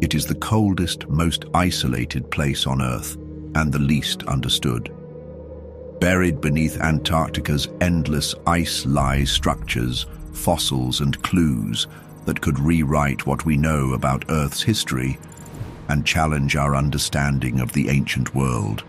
It is the coldest, most isolated place on Earth and the least understood. Buried beneath Antarctica's endless ice lie structures, fossils and clues that could rewrite what we know about Earth's history and challenge our understanding of the ancient world.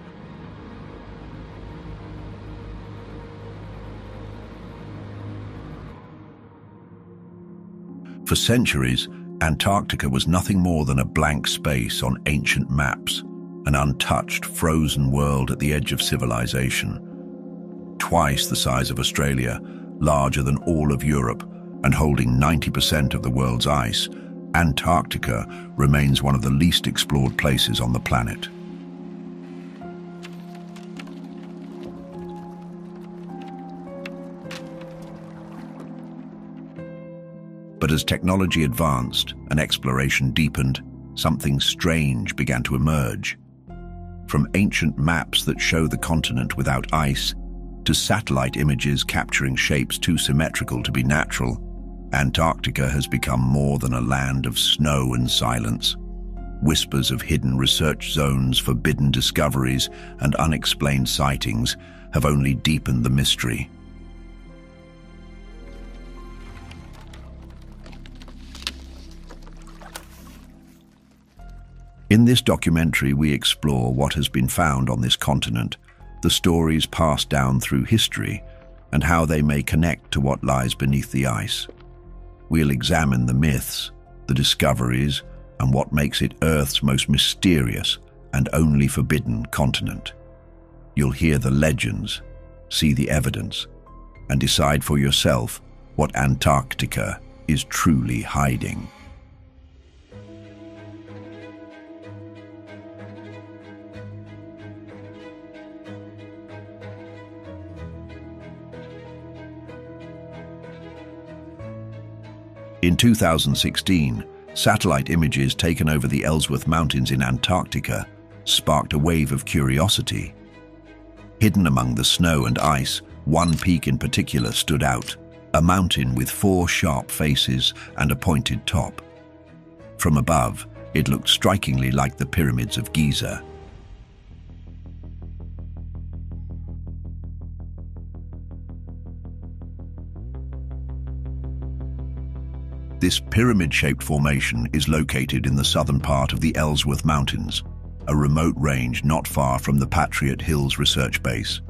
For centuries, Antarctica was nothing more than a blank space on ancient maps, an untouched, frozen world at the edge of civilization. Twice the size of Australia, larger than all of Europe, and holding 90% of the world's ice, Antarctica remains one of the least explored places on the planet. But as technology advanced and exploration deepened, something strange began to emerge. From ancient maps that show the continent without ice, to satellite images capturing shapes too symmetrical to be natural, Antarctica has become more than a land of snow and silence. Whispers of hidden research zones, forbidden discoveries, and unexplained sightings have only deepened the mystery. In this documentary, we explore what has been found on this continent, the stories passed down through history, and how they may connect to what lies beneath the ice. We'll examine the myths, the discoveries, and what makes it Earth's most mysterious and only forbidden continent. You'll hear the legends, see the evidence, and decide for yourself what Antarctica is truly hiding. In 2016, satellite images taken over the Ellsworth Mountains in Antarctica sparked a wave of curiosity. Hidden among the snow and ice, one peak in particular stood out, a mountain with four sharp faces and a pointed top. From above, it looked strikingly like the pyramids of Giza. This pyramid-shaped formation is located in the southern part of the Ellsworth Mountains, a remote range not far from the Patriot Hills Research Base.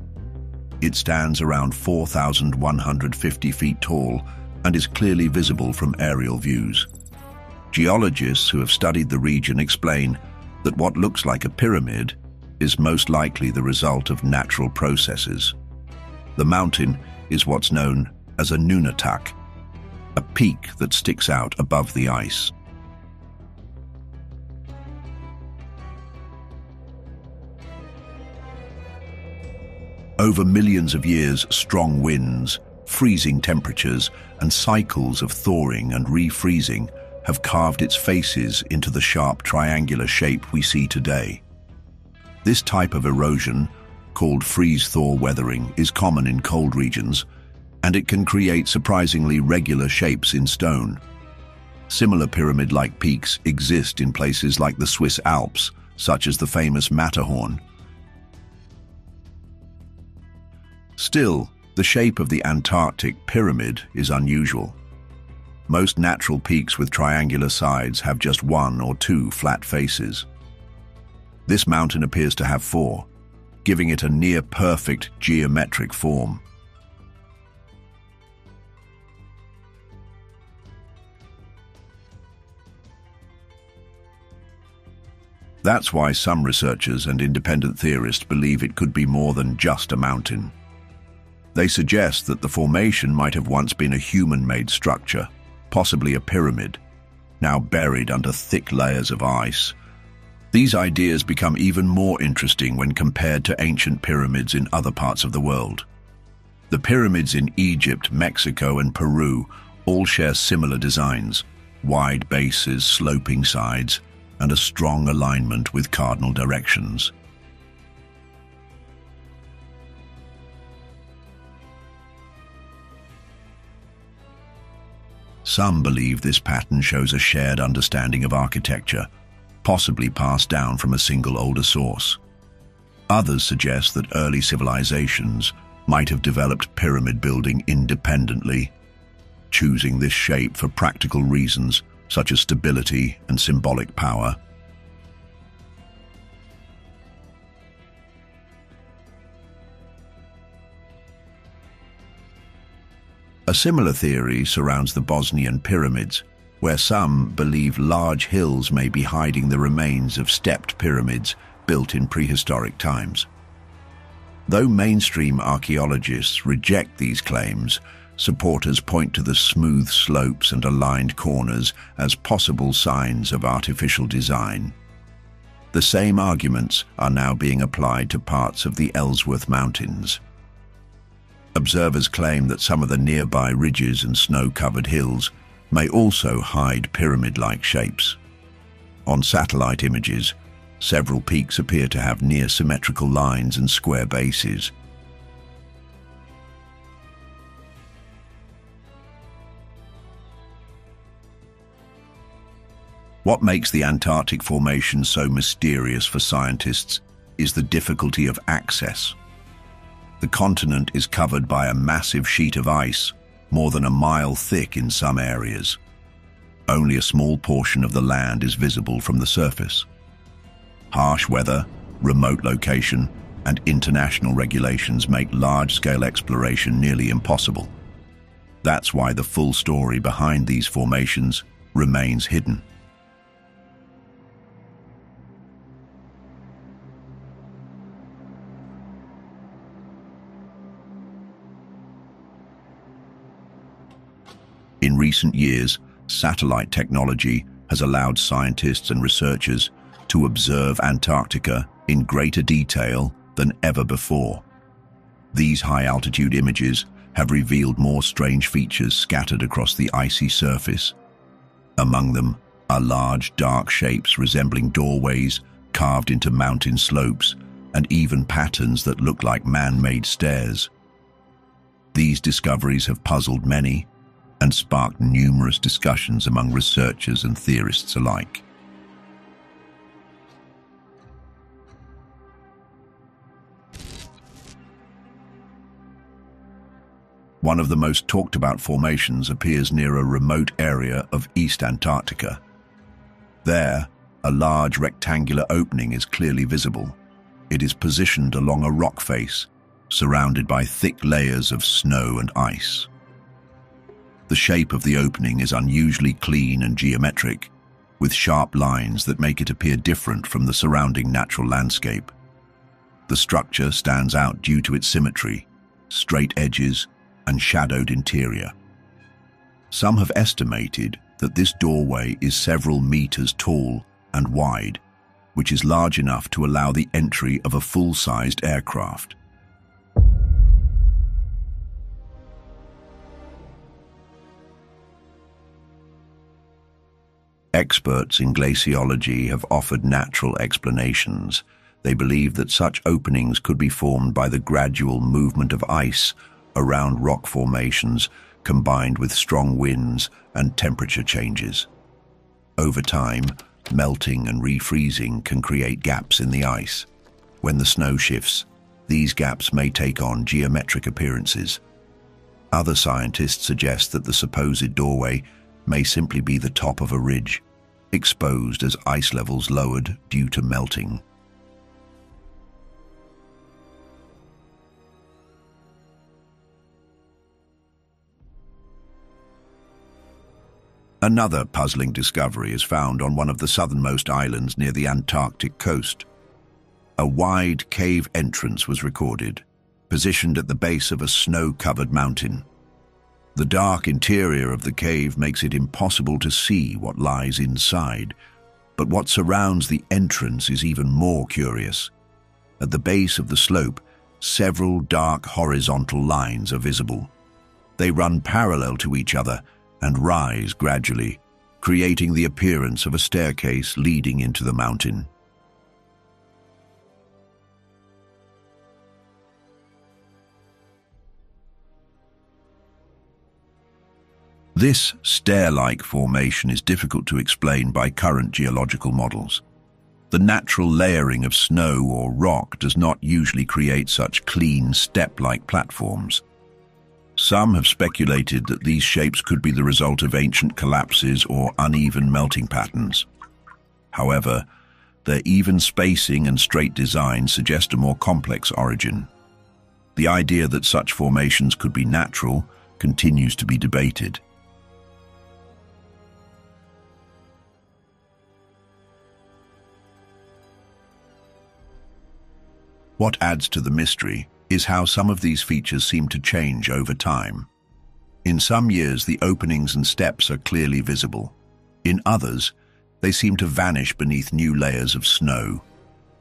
It stands around 4,150 feet tall and is clearly visible from aerial views. Geologists who have studied the region explain that what looks like a pyramid is most likely the result of natural processes. The mountain is what's known as a nunatak, a peak that sticks out above the ice. Over millions of years, strong winds, freezing temperatures, and cycles of thawing and refreezing have carved its faces into the sharp triangular shape we see today. This type of erosion, called freeze-thaw weathering, is common in cold regions and it can create surprisingly regular shapes in stone. Similar pyramid-like peaks exist in places like the Swiss Alps, such as the famous Matterhorn. Still, the shape of the Antarctic pyramid is unusual. Most natural peaks with triangular sides have just one or two flat faces. This mountain appears to have four, giving it a near-perfect geometric form. That's why some researchers and independent theorists believe it could be more than just a mountain. They suggest that the formation might have once been a human-made structure, possibly a pyramid, now buried under thick layers of ice. These ideas become even more interesting when compared to ancient pyramids in other parts of the world. The pyramids in Egypt, Mexico and Peru all share similar designs, wide bases, sloping sides, and a strong alignment with cardinal directions. Some believe this pattern shows a shared understanding of architecture, possibly passed down from a single older source. Others suggest that early civilizations might have developed pyramid building independently, choosing this shape for practical reasons such as stability and symbolic power. A similar theory surrounds the Bosnian pyramids, where some believe large hills may be hiding the remains of stepped pyramids built in prehistoric times. Though mainstream archaeologists reject these claims, supporters point to the smooth slopes and aligned corners as possible signs of artificial design. The same arguments are now being applied to parts of the Ellsworth Mountains. Observers claim that some of the nearby ridges and snow-covered hills may also hide pyramid-like shapes. On satellite images, several peaks appear to have near-symmetrical lines and square bases. What makes the Antarctic Formation so mysterious for scientists is the difficulty of access. The continent is covered by a massive sheet of ice, more than a mile thick in some areas. Only a small portion of the land is visible from the surface. Harsh weather, remote location, and international regulations make large-scale exploration nearly impossible. That's why the full story behind these formations remains hidden. In recent years, satellite technology has allowed scientists and researchers to observe Antarctica in greater detail than ever before. These high-altitude images have revealed more strange features scattered across the icy surface. Among them are large, dark shapes resembling doorways carved into mountain slopes and even patterns that look like man-made stairs. These discoveries have puzzled many, and sparked numerous discussions among researchers and theorists alike. One of the most talked about formations appears near a remote area of East Antarctica. There, a large rectangular opening is clearly visible. It is positioned along a rock face, surrounded by thick layers of snow and ice. The shape of the opening is unusually clean and geometric, with sharp lines that make it appear different from the surrounding natural landscape. The structure stands out due to its symmetry, straight edges, and shadowed interior. Some have estimated that this doorway is several meters tall and wide, which is large enough to allow the entry of a full-sized aircraft. Experts in glaciology have offered natural explanations. They believe that such openings could be formed by the gradual movement of ice around rock formations combined with strong winds and temperature changes. Over time, melting and refreezing can create gaps in the ice. When the snow shifts, these gaps may take on geometric appearances. Other scientists suggest that the supposed doorway may simply be the top of a ridge, exposed as ice levels lowered due to melting. Another puzzling discovery is found on one of the southernmost islands near the Antarctic coast. A wide cave entrance was recorded, positioned at the base of a snow-covered mountain. The dark interior of the cave makes it impossible to see what lies inside, but what surrounds the entrance is even more curious. At the base of the slope, several dark horizontal lines are visible. They run parallel to each other and rise gradually, creating the appearance of a staircase leading into the mountain. This stair-like formation is difficult to explain by current geological models. The natural layering of snow or rock does not usually create such clean, step-like platforms. Some have speculated that these shapes could be the result of ancient collapses or uneven melting patterns. However, their even spacing and straight design suggest a more complex origin. The idea that such formations could be natural continues to be debated. What adds to the mystery is how some of these features seem to change over time. In some years, the openings and steps are clearly visible. In others, they seem to vanish beneath new layers of snow.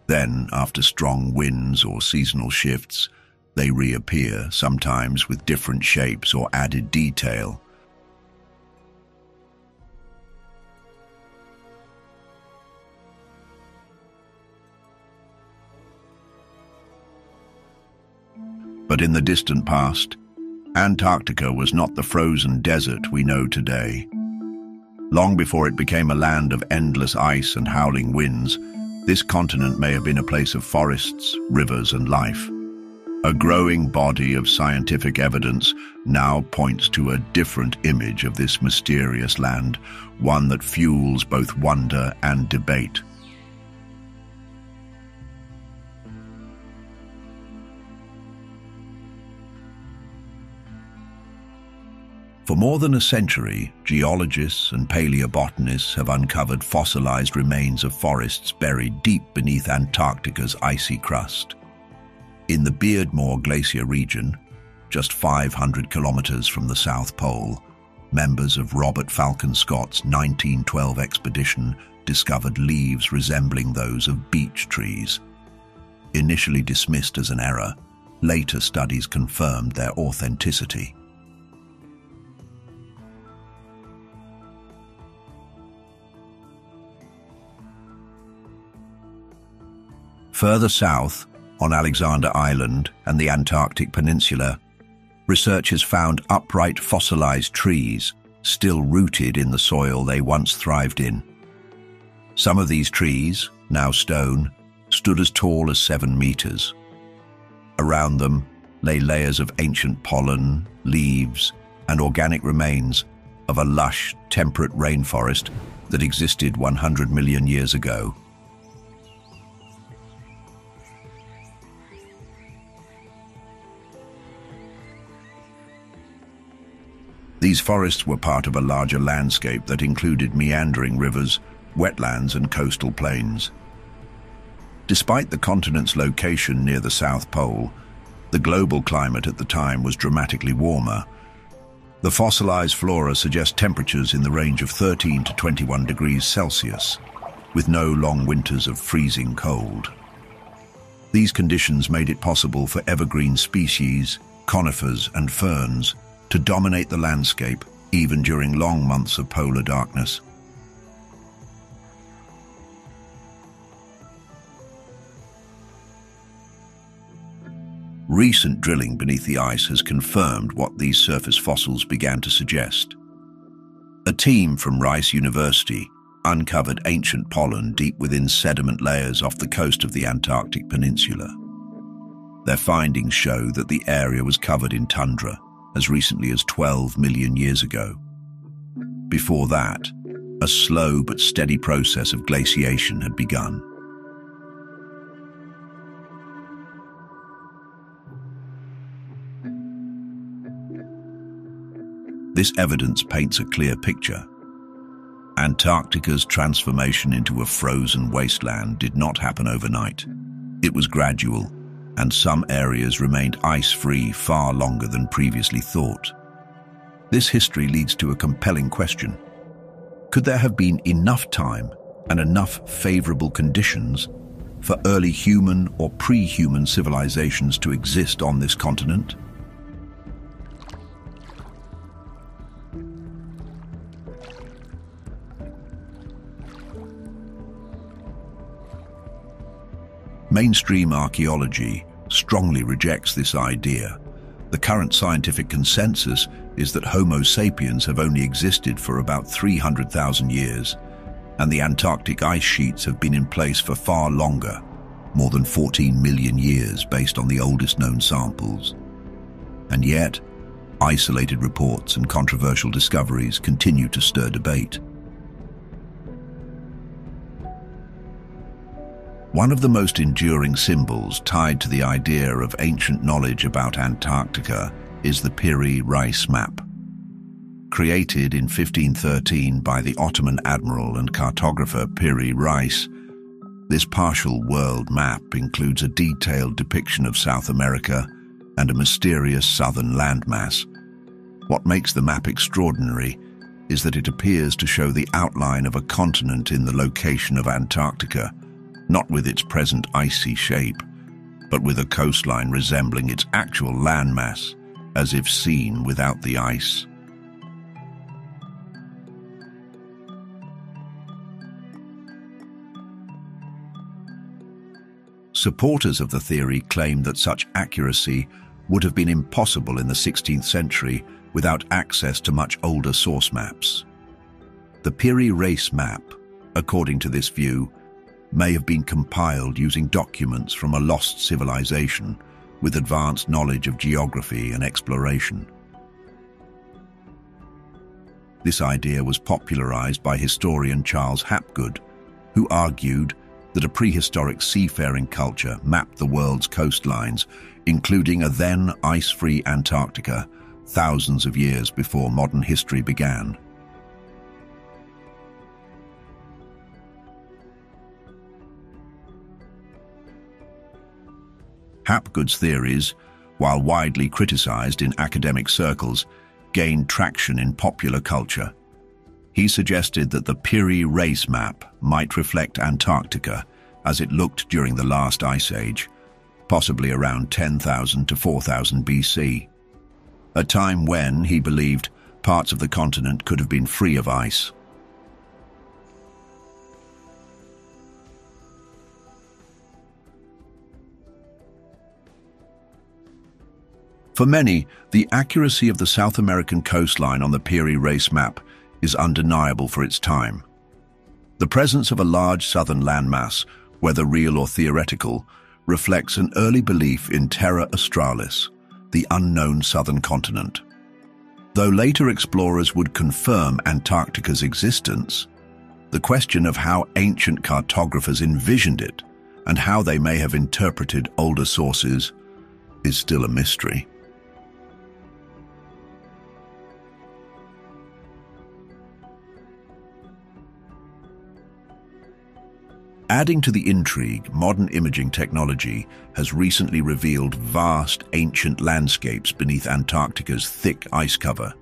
Then, after strong winds or seasonal shifts, they reappear, sometimes with different shapes or added detail. But in the distant past, Antarctica was not the frozen desert we know today. Long before it became a land of endless ice and howling winds, this continent may have been a place of forests, rivers and life. A growing body of scientific evidence now points to a different image of this mysterious land, one that fuels both wonder and debate. For more than a century, geologists and paleobotanists have uncovered fossilized remains of forests buried deep beneath Antarctica's icy crust. In the Beardmore Glacier region, just 500 kilometers from the South Pole, members of Robert Falcon Scott's 1912 expedition discovered leaves resembling those of beech trees. Initially dismissed as an error, later studies confirmed their authenticity. Further south, on Alexander Island and the Antarctic Peninsula, researchers found upright fossilized trees still rooted in the soil they once thrived in. Some of these trees, now stone, stood as tall as seven meters. Around them lay layers of ancient pollen, leaves, and organic remains of a lush, temperate rainforest that existed 100 million years ago. These forests were part of a larger landscape that included meandering rivers, wetlands and coastal plains. Despite the continent's location near the South Pole, the global climate at the time was dramatically warmer. The fossilized flora suggest temperatures in the range of 13 to 21 degrees Celsius, with no long winters of freezing cold. These conditions made it possible for evergreen species, conifers and ferns to dominate the landscape even during long months of polar darkness. Recent drilling beneath the ice has confirmed what these surface fossils began to suggest. A team from Rice University uncovered ancient pollen deep within sediment layers off the coast of the Antarctic Peninsula. Their findings show that the area was covered in tundra, as recently as 12 million years ago. Before that, a slow but steady process of glaciation had begun. This evidence paints a clear picture. Antarctica's transformation into a frozen wasteland did not happen overnight. It was gradual and some areas remained ice-free far longer than previously thought. This history leads to a compelling question. Could there have been enough time and enough favorable conditions for early human or pre-human civilizations to exist on this continent? Mainstream archaeology strongly rejects this idea. The current scientific consensus is that Homo sapiens have only existed for about 300,000 years. and the Antarctic ice sheets have been in place for far longer, more than 14 million years based on the oldest known samples. And yet, isolated reports and controversial discoveries continue to stir debate. One of the most enduring symbols tied to the idea of ancient knowledge about Antarctica is the Piri Reis map. Created in 1513 by the Ottoman admiral and cartographer Piri Reis, this partial world map includes a detailed depiction of South America and a mysterious southern landmass. What makes the map extraordinary is that it appears to show the outline of a continent in the location of Antarctica, not with its present icy shape, but with a coastline resembling its actual landmass, as if seen without the ice. Supporters of the theory claim that such accuracy would have been impossible in the 16th century without access to much older source maps. The Piri Reis map, according to this view, may have been compiled using documents from a lost civilization with advanced knowledge of geography and exploration. This idea was popularized by historian Charles Hapgood, who argued that a prehistoric seafaring culture mapped the world's coastlines, including a then ice-free Antarctica, thousands of years before modern history began. Hapgood's theories, while widely criticized in academic circles, gained traction in popular culture. He suggested that the Piri Reis map might reflect Antarctica as it looked during the last ice age, possibly around 10,000 to 4000 BC, a time when, he believed, parts of the continent could have been free of ice. For many, the accuracy of the South American coastline on the Piri Reis map is undeniable for its time. The presence of a large southern landmass, whether real or theoretical, reflects an early belief in Terra Australis, the unknown southern continent. Though later explorers would confirm Antarctica's existence, the question of how ancient cartographers envisioned it and how they may have interpreted older sources is still a mystery. Adding to the intrigue, modern imaging technology has recently revealed vast ancient landscapes beneath Antarctica's thick ice cover.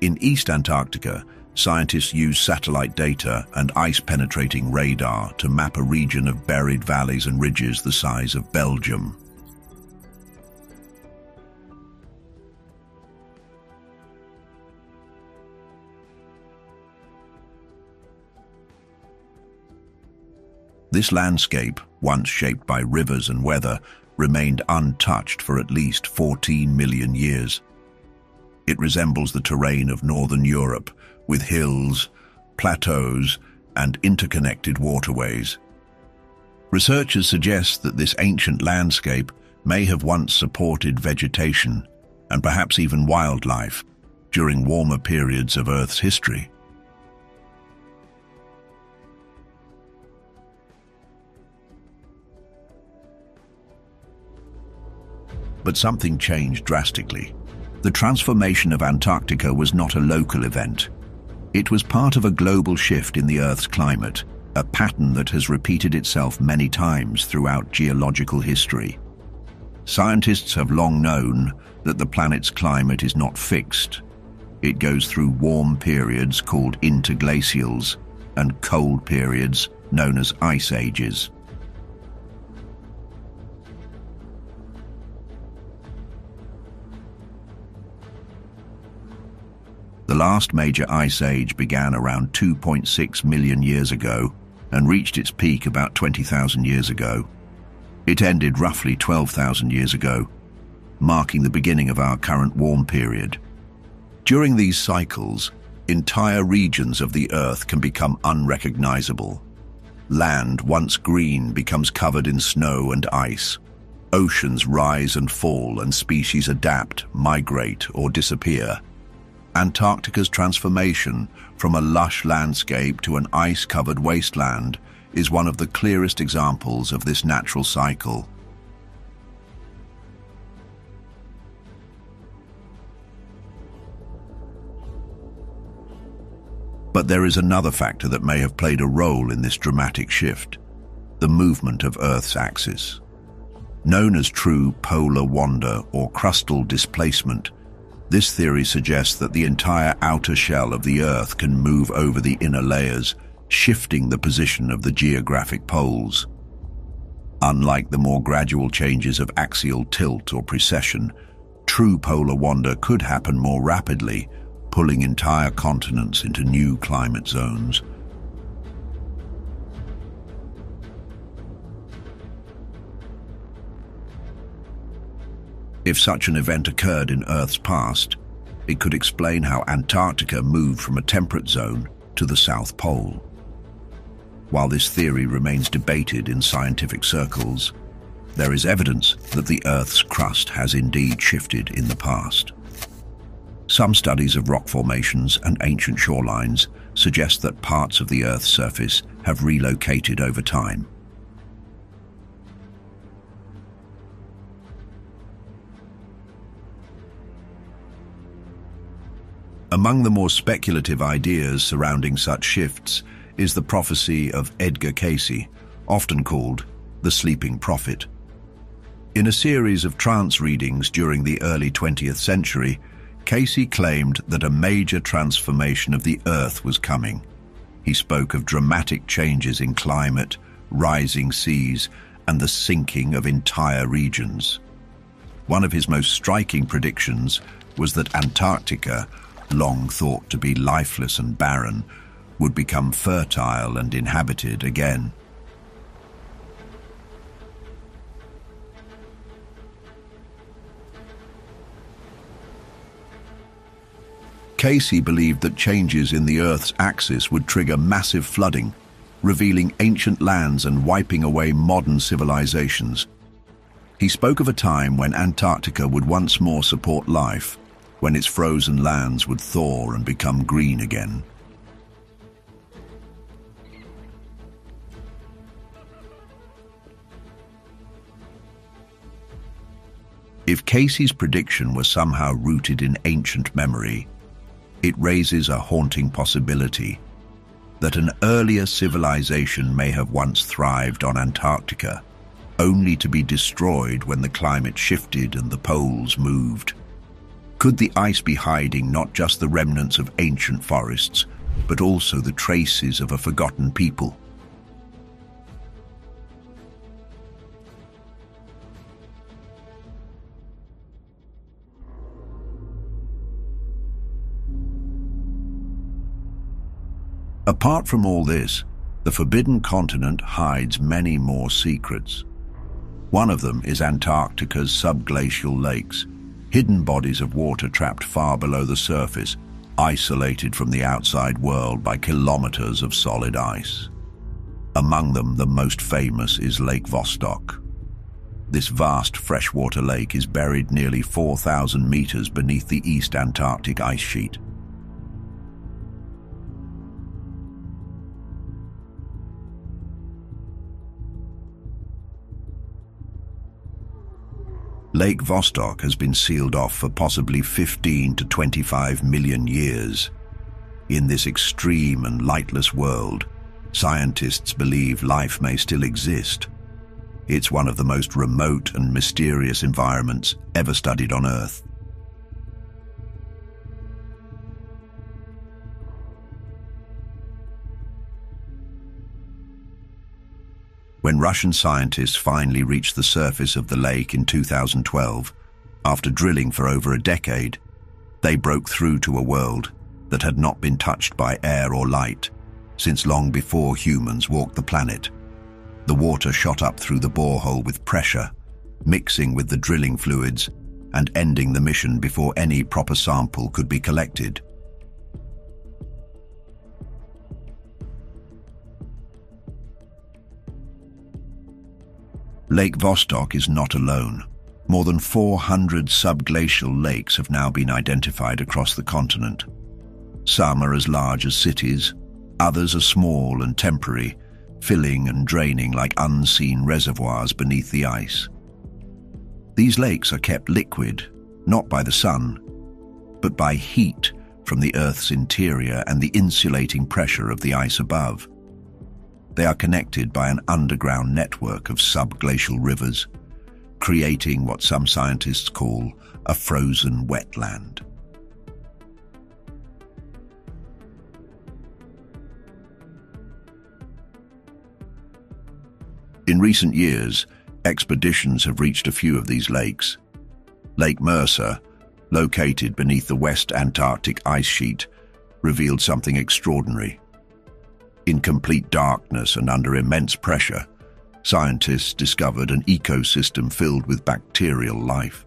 In East Antarctica, scientists use satellite data and ice-penetrating radar to map a region of buried valleys and ridges the size of Belgium. This landscape, once shaped by rivers and weather, remained untouched for at least 14 million years. It resembles the terrain of northern Europe, with hills, plateaus, and interconnected waterways. Researchers suggest that this ancient landscape may have once supported vegetation and perhaps even wildlife during warmer periods of Earth's history. But something changed drastically. The transformation of Antarctica was not a local event. It was part of a global shift in the Earth's climate, a pattern that has repeated itself many times throughout geological history. Scientists have long known that the planet's climate is not fixed. It goes through warm periods called interglacials and cold periods known as ice ages. The last major ice age began around 2.6 million years ago and reached its peak about 20,000 years ago. It ended roughly 12,000 years ago, marking the beginning of our current warm period. During these cycles, entire regions of the Earth can become unrecognizable. Land, once green, becomes covered in snow and ice. Oceans rise and fall and species adapt, migrate or disappear. Antarctica's transformation from a lush landscape to an ice-covered wasteland is one of the clearest examples of this natural cycle. But there is another factor that may have played a role in this dramatic shift, the movement of Earth's axis. Known as true polar wander or crustal displacement, this theory suggests that the entire outer shell of the Earth can move over the inner layers, shifting the position of the geographic poles. Unlike the more gradual changes of axial tilt or precession, true polar wander could happen more rapidly, pulling entire continents into new climate zones. If such an event occurred in Earth's past, it could explain how Antarctica moved from a temperate zone to the South Pole. While this theory remains debated in scientific circles, there is evidence that the Earth's crust has indeed shifted in the past. Some studies of rock formations and ancient shorelines suggest that parts of the Earth's surface have relocated over time. Among the more speculative ideas surrounding such shifts is the prophecy of Edgar Cayce, often called the Sleeping Prophet. In a series of trance readings during the early 20th century, Cayce claimed that a major transformation of the Earth was coming. He spoke of dramatic changes in climate, rising seas, and the sinking of entire regions. One of his most striking predictions was that Antarctica, long thought to be lifeless and barren, would become fertile and inhabited again. Cayce believed that changes in the Earth's axis would trigger massive flooding, revealing ancient lands and wiping away modern civilizations. He spoke of a time when Antarctica would once more support life, when its frozen lands would thaw and become green again. If Cayce's prediction was somehow rooted in ancient memory, it raises a haunting possibility that an earlier civilization may have once thrived on Antarctica, only to be destroyed when the climate shifted and the poles moved. Could the ice be hiding not just the remnants of ancient forests, but also the traces of a forgotten people? Apart from all this, the Forbidden Continent hides many more secrets. One of them is Antarctica's subglacial lakes, hidden bodies of water trapped far below the surface, isolated from the outside world by kilometers of solid ice. Among them, the most famous is Lake Vostok. This vast freshwater lake is buried nearly 4,000 meters beneath the East Antarctic ice sheet. Lake Vostok has been sealed off for possibly 15 to 25 million years. In this extreme and lightless world, scientists believe life may still exist. It's one of the most remote and mysterious environments ever studied on Earth. When Russian scientists finally reached the surface of the lake in 2012, after drilling for over a decade, they broke through to a world that had not been touched by air or light since long before humans walked the planet. The water shot up through the borehole with pressure, mixing with the drilling fluids and ending the mission before any proper sample could be collected. Lake Vostok is not alone. More than 400 subglacial lakes have now been identified across the continent. Some are as large as cities, others are small and temporary, filling and draining like unseen reservoirs beneath the ice. These lakes are kept liquid, not by the sun, but by heat from the Earth's interior and the insulating pressure of the ice above. They are connected by an underground network of subglacial rivers, creating what some scientists call a frozen wetland. In recent years, expeditions have reached a few of these lakes. Lake Mercer, located beneath the West Antarctic ice sheet, revealed something extraordinary. In complete darkness and under immense pressure, scientists discovered an ecosystem filled with bacterial life.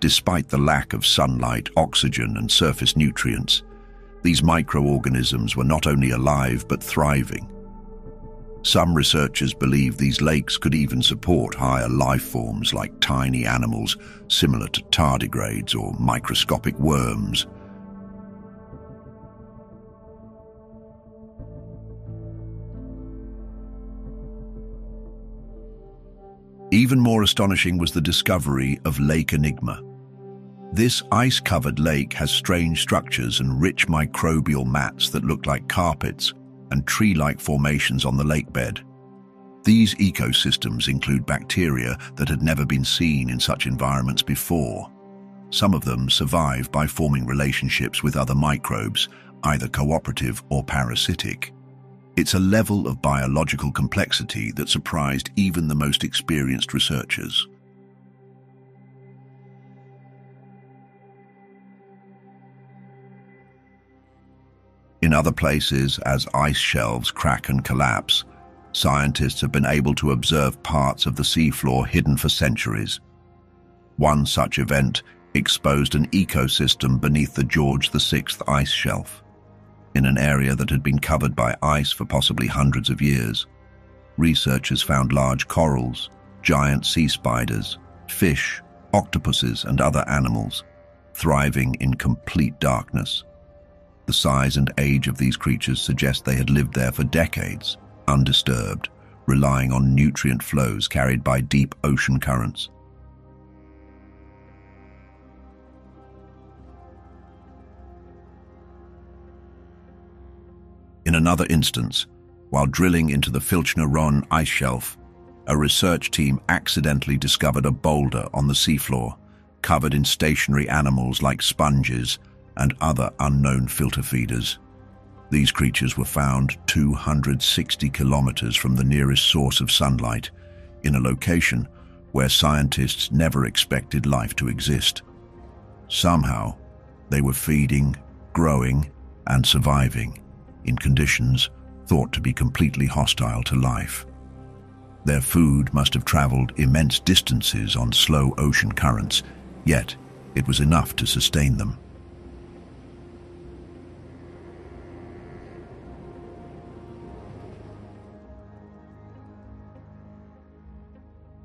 Despite the lack of sunlight, oxygen and surface nutrients, these microorganisms were not only alive but thriving. Some researchers believe these lakes could even support higher life forms like tiny animals similar to tardigrades or microscopic worms. Even more astonishing was the discovery of Lake Enigma. This ice-covered lake has strange structures and rich microbial mats that look like carpets and tree-like formations on the lake bed. These ecosystems include bacteria that had never been seen in such environments before. Some of them survive by forming relationships with other microbes, either cooperative or parasitic. It's a level of biological complexity that surprised even the most experienced researchers. In other places, as ice shelves crack and collapse, scientists have been able to observe parts of the seafloor hidden for centuries. One such event exposed an ecosystem beneath the George VI ice shelf, in an area that had been covered by ice for possibly hundreds of years. Researchers found large corals, giant sea spiders, fish, octopuses and other animals, thriving in complete darkness. The size and age of these creatures suggest they had lived there for decades, undisturbed, relying on nutrient flows carried by deep ocean currents. In another instance, while drilling into the Filchner Ronne ice shelf, a research team accidentally discovered a boulder on the seafloor, covered in stationary animals like sponges and other unknown filter feeders. These creatures were found 260 kilometers from the nearest source of sunlight, in a location where scientists never expected life to exist. Somehow, they were feeding, growing, and surviving in conditions thought to be completely hostile to life. Their food must have traveled immense distances on slow ocean currents, yet it was enough to sustain them.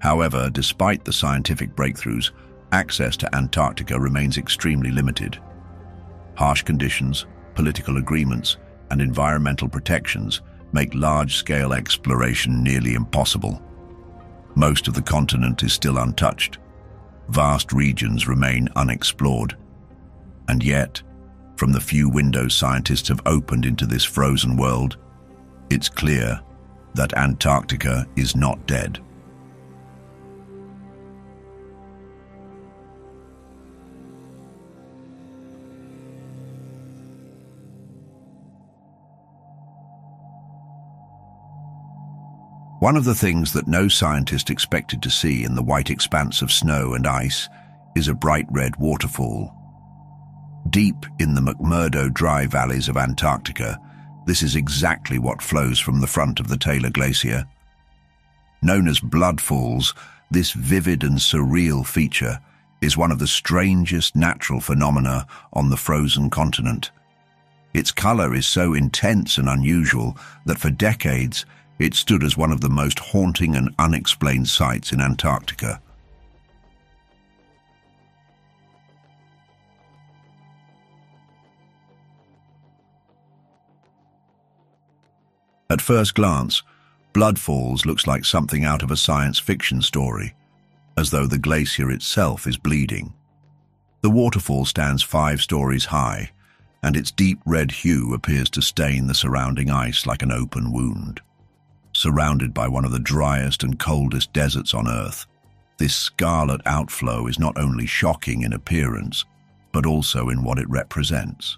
However, despite the scientific breakthroughs, access to Antarctica remains extremely limited. Harsh conditions, political agreements, and environmental protections make large-scale exploration nearly impossible. Most of the continent is still untouched. Vast regions remain unexplored. And yet, from the few windows scientists have opened into this frozen world, it's clear that Antarctica is not dead. One of the things that no scientist expected to see in the white expanse of snow and ice is a bright red waterfall. Deep in the McMurdo dry valleys of Antarctica, this is exactly what flows from the front of the Taylor Glacier. Known as blood falls, this vivid and surreal feature is one of the strangest natural phenomena on the frozen continent. Its color is so intense and unusual that for decades it stood as one of the most haunting and unexplained sights in Antarctica. At first glance, Blood Falls looks like something out of a science fiction story, as though the glacier itself is bleeding. The waterfall stands five stories high, and its deep red hue appears to stain the surrounding ice like an open wound. Surrounded by one of the driest and coldest deserts on Earth, this scarlet outflow is not only shocking in appearance, but also in what it represents.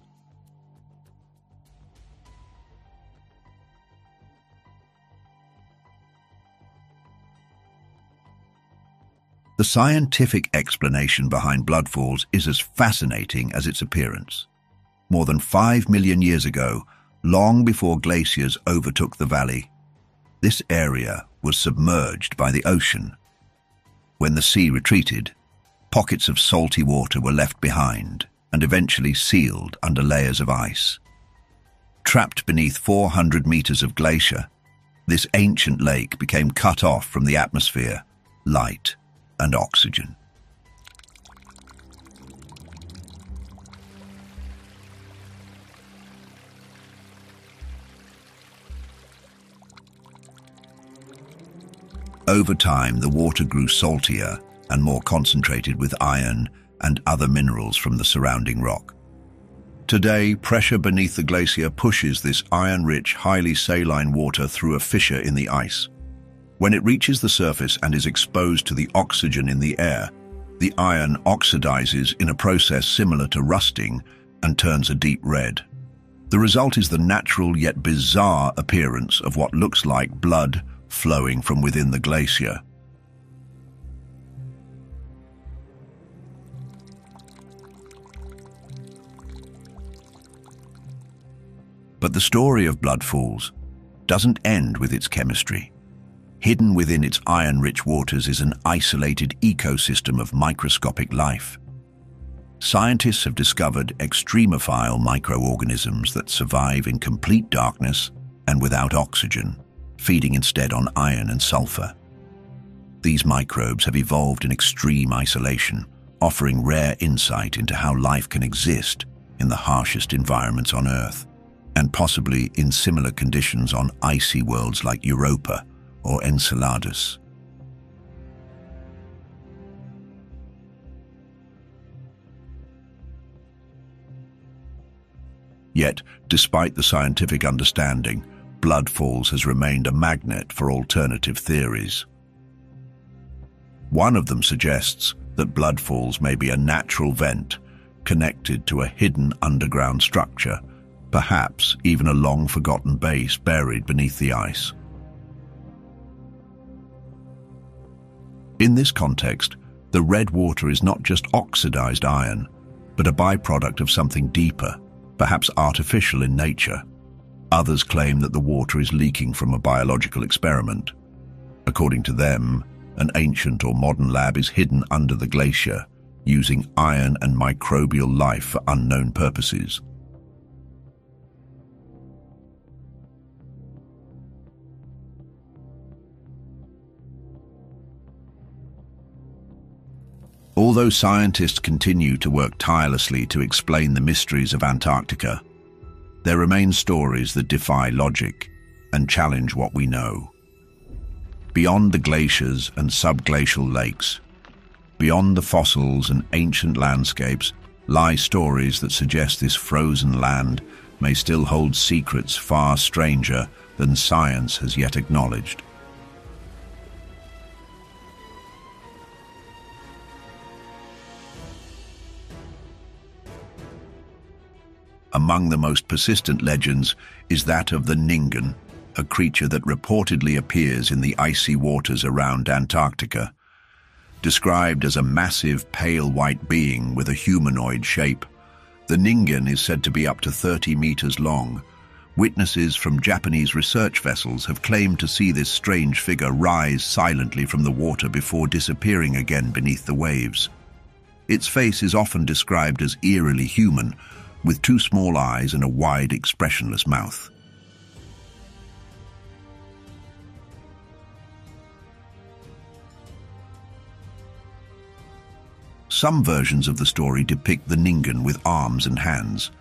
The scientific explanation behind blood falls is as fascinating as its appearance. More than five million years ago, long before glaciers overtook the valley, this area was submerged by the ocean. When the sea retreated, pockets of salty water were left behind and eventually sealed under layers of ice. Trapped beneath 400 meters of glacier, this ancient lake became cut off from the atmosphere, light, and oxygen. Over time, the water grew saltier and more concentrated with iron and other minerals from the surrounding rock. Today, pressure beneath the glacier pushes this iron-rich, highly saline water through a fissure in the ice. When it reaches the surface and is exposed to the oxygen in the air, the iron oxidizes in a process similar to rusting and turns a deep red. The result is the natural yet bizarre appearance of what looks like blood flowing from within the glacier. But the story of Blood Falls doesn't end with its chemistry. Hidden within its iron-rich waters is an isolated ecosystem of microscopic life. Scientists have discovered extremophile microorganisms that survive in complete darkness and without oxygen, feeding instead on iron and sulfur. These microbes have evolved in extreme isolation, offering rare insight into how life can exist in the harshest environments on Earth, and possibly in similar conditions on icy worlds like Europa or Enceladus. Yet, despite the scientific understanding, Blood Falls has remained a magnet for alternative theories. One of them suggests that Blood Falls may be a natural vent connected to a hidden underground structure, perhaps even a long-forgotten base buried beneath the ice. In this context, the red water is not just oxidized iron, but a byproduct of something deeper, perhaps artificial in nature. Others claim that the water is leaking from a biological experiment. According to them, an ancient or modern lab is hidden under the glacier, using iron and microbial life for unknown purposes. Although scientists continue to work tirelessly to explain the mysteries of Antarctica, there remain stories that defy logic and challenge what we know. Beyond the glaciers and subglacial lakes, beyond the fossils and ancient landscapes, lie stories that suggest this frozen land may still hold secrets far stranger than science has yet acknowledged. Among the most persistent legends is that of the Ningen, a creature that reportedly appears in the icy waters around Antarctica. Described as a massive pale white being with a humanoid shape, the Ningen is said to be up to 30 meters long. Witnesses from Japanese research vessels have claimed to see this strange figure rise silently from the water before disappearing again beneath the waves. Its face is often described as eerily human, with two small eyes and a wide, expressionless mouth. Some versions of the story depict the Ningen with arms and hands.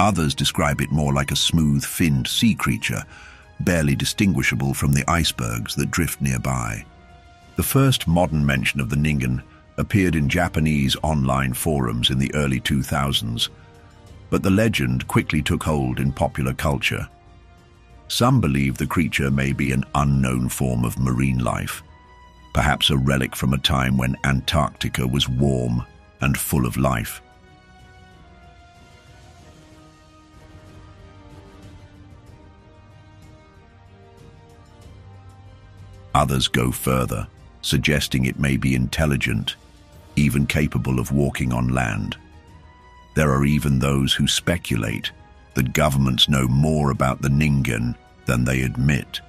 Others describe it more like a smooth, finned sea creature, barely distinguishable from the icebergs that drift nearby. The first modern mention of the Ningen appeared in Japanese online forums in the early 2000s, but the legend quickly took hold in popular culture. Some believe the creature may be an unknown form of marine life, perhaps a relic from a time when Antarctica was warm and full of life. Others go further, suggesting it may be intelligent, even capable of walking on land. There are even those who speculate that governments know more about the Ningen than they admit,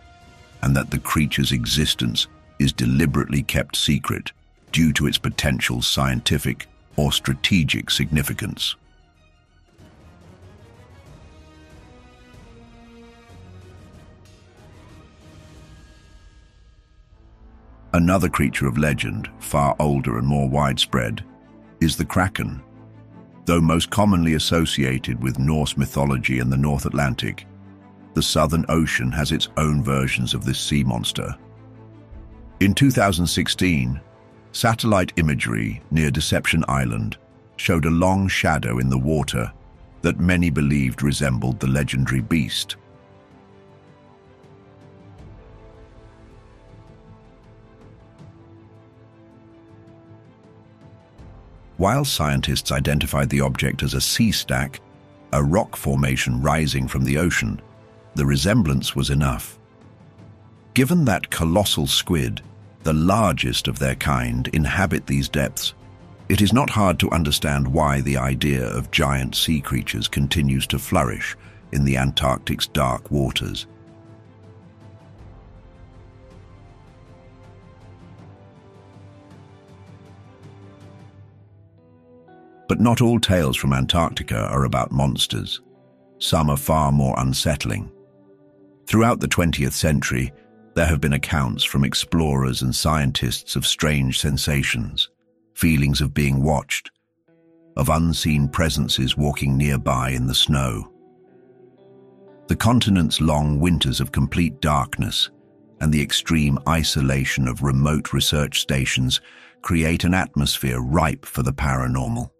and that the creature's existence is deliberately kept secret due to its potential scientific or strategic significance. Another creature of legend, far older and more widespread, is the Kraken. Though most commonly associated with Norse mythology and the North Atlantic, the Southern Ocean has its own versions of this sea monster. In 2016, satellite imagery near Deception Island showed a long shadow in the water that many believed resembled the legendary beast. While scientists identified the object as a sea stack, a rock formation rising from the ocean, the resemblance was enough. Given that colossal squid, the largest of their kind, inhabit these depths, it is not hard to understand why the idea of giant sea creatures continues to flourish in the Antarctic's dark waters. But not all tales from Antarctica are about monsters. Some are far more unsettling. Throughout the 20th century, there have been accounts from explorers and scientists of strange sensations, feelings of being watched, of unseen presences walking nearby in the snow. The continent's long winters of complete darkness and the extreme isolation of remote research stations create an atmosphere ripe for the paranormal.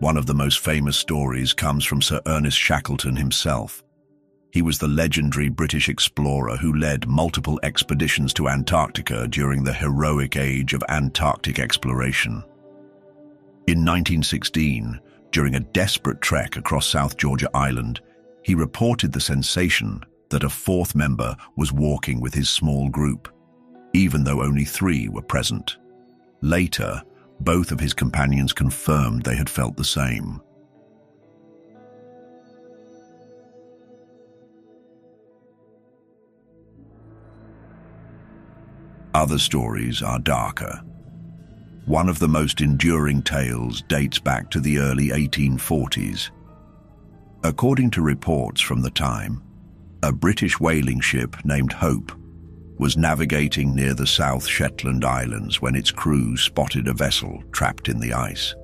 One of the most famous stories comes from Sir Ernest Shackleton himself. He was the legendary British explorer who led multiple expeditions to Antarctica during the heroic age of Antarctic exploration. In 1916, during a desperate trek across South Georgia Island, he reported the sensation that a fourth member was walking with his small group, even though only three were present. Later, both of his companions confirmed they had felt the same. Other stories are darker. One of the most enduring tales dates back to the early 1840s. According to reports from the time, a British whaling ship named Hope was navigating near the South Shetland Islands when its crew spotted a vessel trapped in the ice.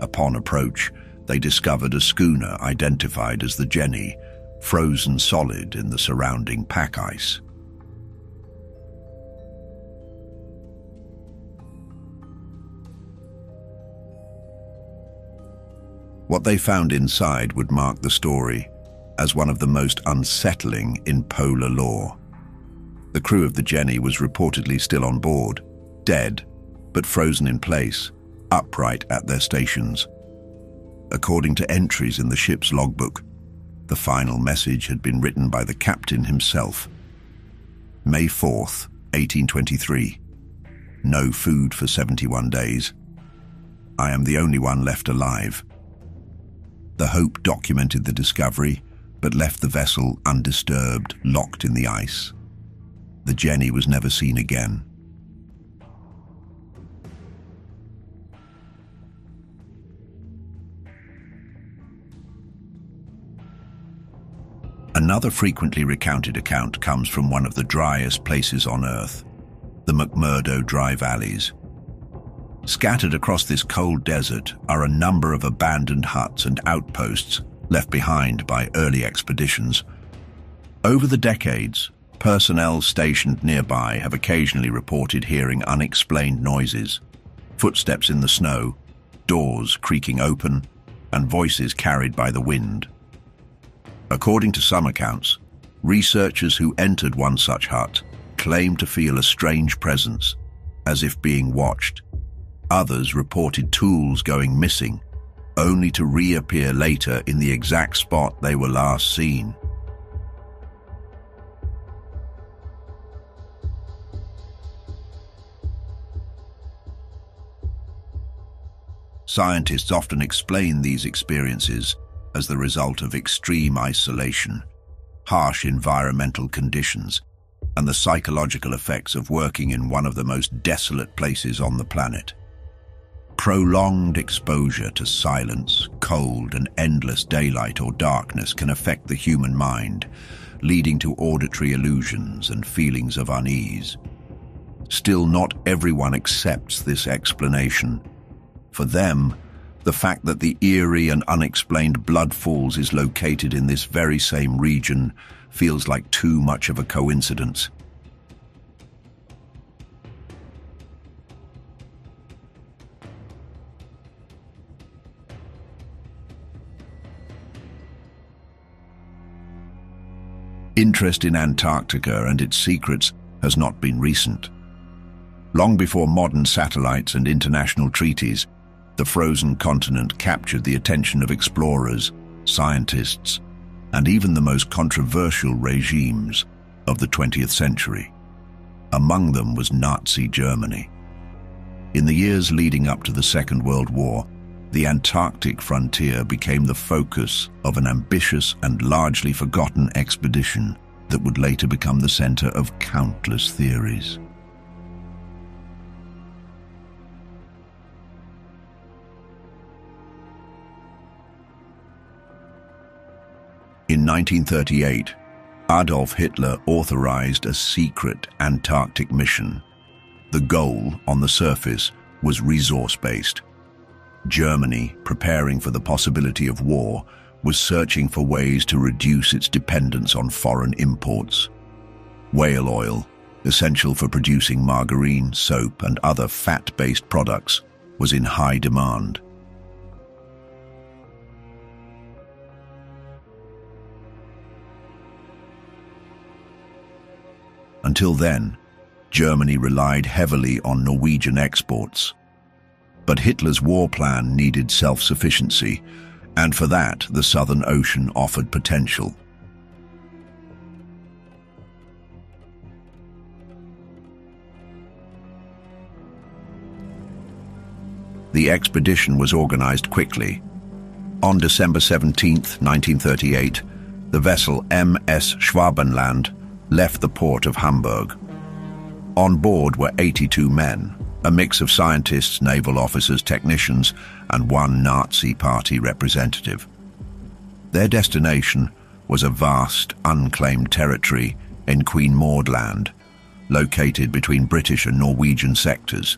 Upon approach, they discovered a schooner identified as the Jenny, frozen solid in the surrounding pack ice. What they found inside would mark the story as one of the most unsettling in polar lore. The crew of the Jenny was reportedly still on board, dead, but frozen in place, upright at their stations. According to entries in the ship's logbook, the final message had been written by the captain himself. May 4th, 1823. No food for 71 days. I am the only one left alive. The Hope documented the discovery, but left the vessel undisturbed, locked in the ice. The Jenny was never seen again. Another frequently recounted account comes from one of the driest places on Earth, the McMurdo Dry Valleys. Scattered across this cold desert are a number of abandoned huts and outposts left behind by early expeditions. Over the decades, personnel stationed nearby have occasionally reported hearing unexplained noises, footsteps in the snow, doors creaking open, and voices carried by the wind. According to some accounts, researchers who entered one such hut claimed to feel a strange presence, as if being watched. Others reported tools going missing, only to reappear later in the exact spot they were last seen. Scientists often explain these experiences as the result of extreme isolation, harsh environmental conditions, and the psychological effects of working in one of the most desolate places on the planet. Prolonged exposure to silence, cold, and endless daylight or darkness can affect the human mind, leading to auditory illusions and feelings of unease. Still, not everyone accepts this explanation. For them, the fact that the eerie and unexplained blood falls is located in this very same region feels like too much of a coincidence. Interest in Antarctica and its secrets has not been recent. Long before modern satellites and international treaties, the frozen continent captured the attention of explorers, scientists, and even the most controversial regimes of the 20th century. Among them was Nazi Germany. In the years leading up to the Second World War, the Antarctic frontier became the focus of an ambitious and largely forgotten expedition that would later become the center of countless theories. 1938, Adolf Hitler authorized a secret Antarctic mission. The goal, on the surface, was resource-based. Germany, preparing for the possibility of war, was searching for ways to reduce its dependence on foreign imports. Whale oil, essential for producing margarine, soap and other fat-based products, was in high demand. Until then, Germany relied heavily on Norwegian exports. But Hitler's war plan needed self-sufficiency, and for that the Southern Ocean offered potential. The expedition was organized quickly. On December 17, 1938, the vessel MS Schwabenland left the port of Hamburg. On board were 82 men, a mix of scientists, naval officers, technicians, and one Nazi party representative. Their destination was a vast, unclaimed territory in Queen Maud Land, located between British and Norwegian sectors.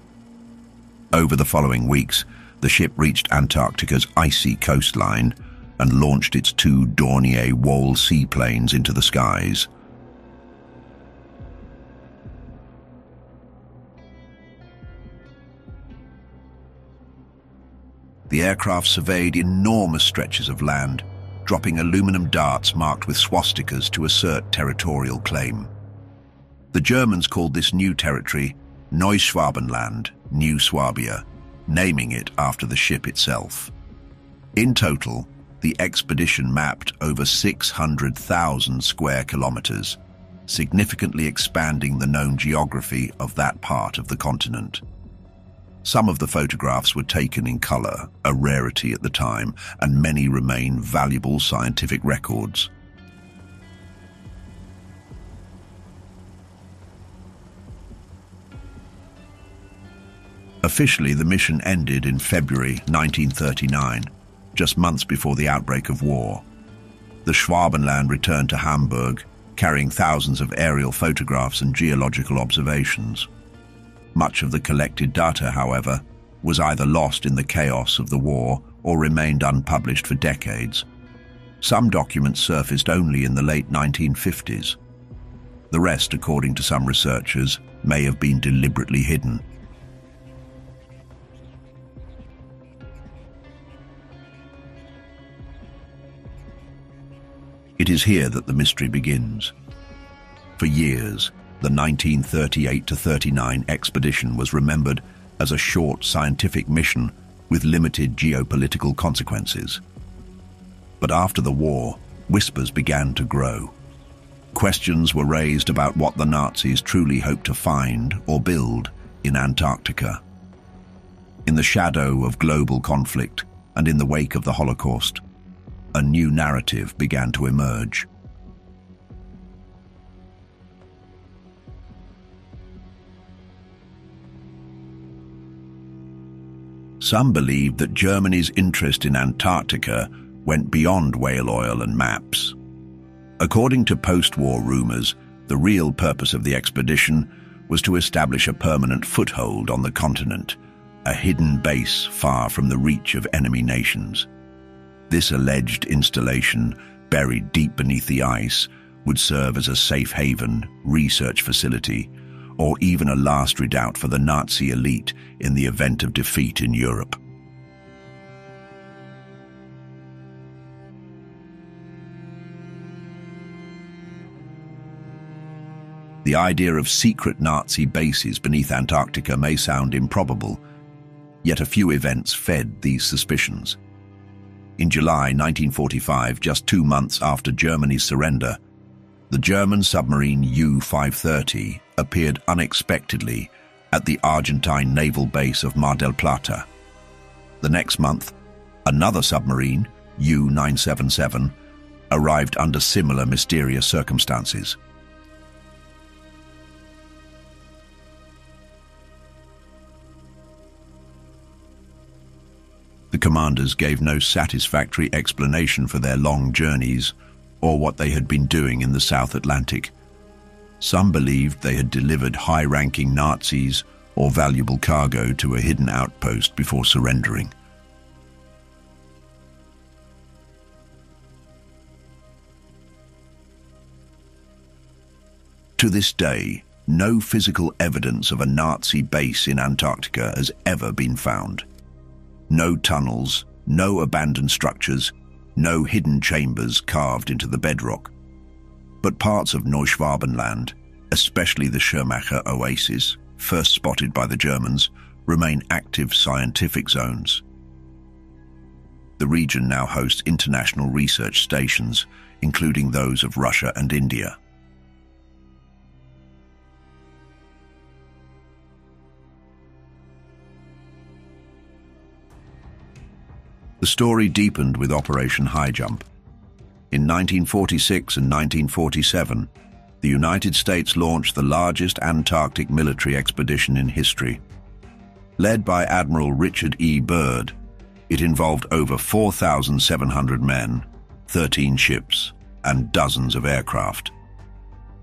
Over the following weeks, the ship reached Antarctica's icy coastline and launched its two Dornier Wal seaplanes into the skies. The aircraft surveyed enormous stretches of land, dropping aluminum darts marked with swastikas to assert territorial claim. The Germans called this new territory Neuschwabenland, New Swabia, naming it after the ship itself. In total, the expedition mapped over 600,000 square kilometers, significantly expanding the known geography of that part of the continent. Some of the photographs were taken in color, a rarity at the time, and many remain valuable scientific records. Officially, the mission ended in February 1939, just months before the outbreak of war. The Schwabenland returned to Hamburg, carrying thousands of aerial photographs and geological observations. Much of the collected data, however, was either lost in the chaos of the war or remained unpublished for decades. Some documents surfaced only in the late 1950s. The rest, according to some researchers, may have been deliberately hidden. It is here that the mystery begins. For years, the 1938-39 expedition was remembered as a short scientific mission with limited geopolitical consequences. But after the war, whispers began to grow. Questions were raised about what the Nazis truly hoped to find or build in Antarctica. In the shadow of global conflict and in the wake of the Holocaust, a new narrative began to emerge. Some believed that Germany's interest in Antarctica went beyond whale oil and maps. According to post-war rumors, the real purpose of the expedition was to establish a permanent foothold on the continent, a hidden base far from the reach of enemy nations. This alleged installation, buried deep beneath the ice, would serve as a safe haven, research facility, or even a last redoubt for the Nazi elite in the event of defeat in Europe. The idea of secret Nazi bases beneath Antarctica may sound improbable, yet a few events fed these suspicions. In July 1945, just two months after Germany's surrender, the German submarine U-530 appeared unexpectedly at the Argentine naval base of Mar del Plata. The next month, another submarine, U-977, arrived under similar mysterious circumstances. The commanders gave no satisfactory explanation for their long journeys or what they had been doing in the South Atlantic. Some believed they had delivered high-ranking Nazis or valuable cargo to a hidden outpost before surrendering. To this day, no physical evidence of a Nazi base in Antarctica has ever been found. No tunnels, no abandoned structures, no hidden chambers carved into the bedrock. But parts of Neuschwabenland, especially the Schirmacher oasis, first spotted by the Germans, remain active scientific zones. The region now hosts international research stations, including those of Russia and India. The story deepened with Operation High Jump. In 1946 and 1947, the United States launched the largest Antarctic military expedition in history. Led by Admiral Richard E. Byrd, it involved over 4,700 men, 13 ships, and dozens of aircraft.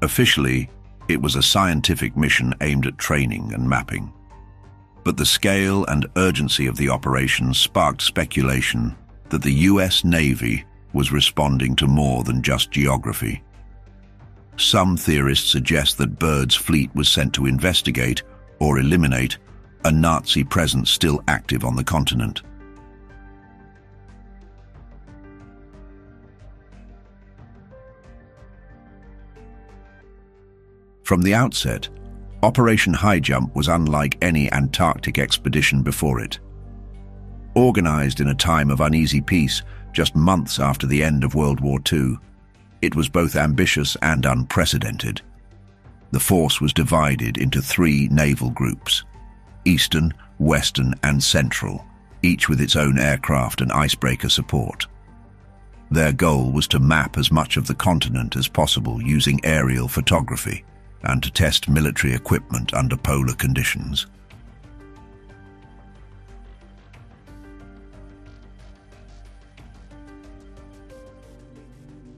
Officially, it was a scientific mission aimed at training and mapping. But the scale and urgency of the operation sparked speculation that the US Navy was responding to more than just geography. Some theorists suggest that Byrd's fleet was sent to investigate or eliminate a Nazi presence still active on the continent. From the outset, Operation High Jump was unlike any Antarctic expedition before it. Organized in a time of uneasy peace, just months after the end of World War II, it was both ambitious and unprecedented. The force was divided into three naval groups, Eastern, Western and Central, each with its own aircraft and icebreaker support. Their goal was to map as much of the continent as possible using aerial photography and to test military equipment under polar conditions.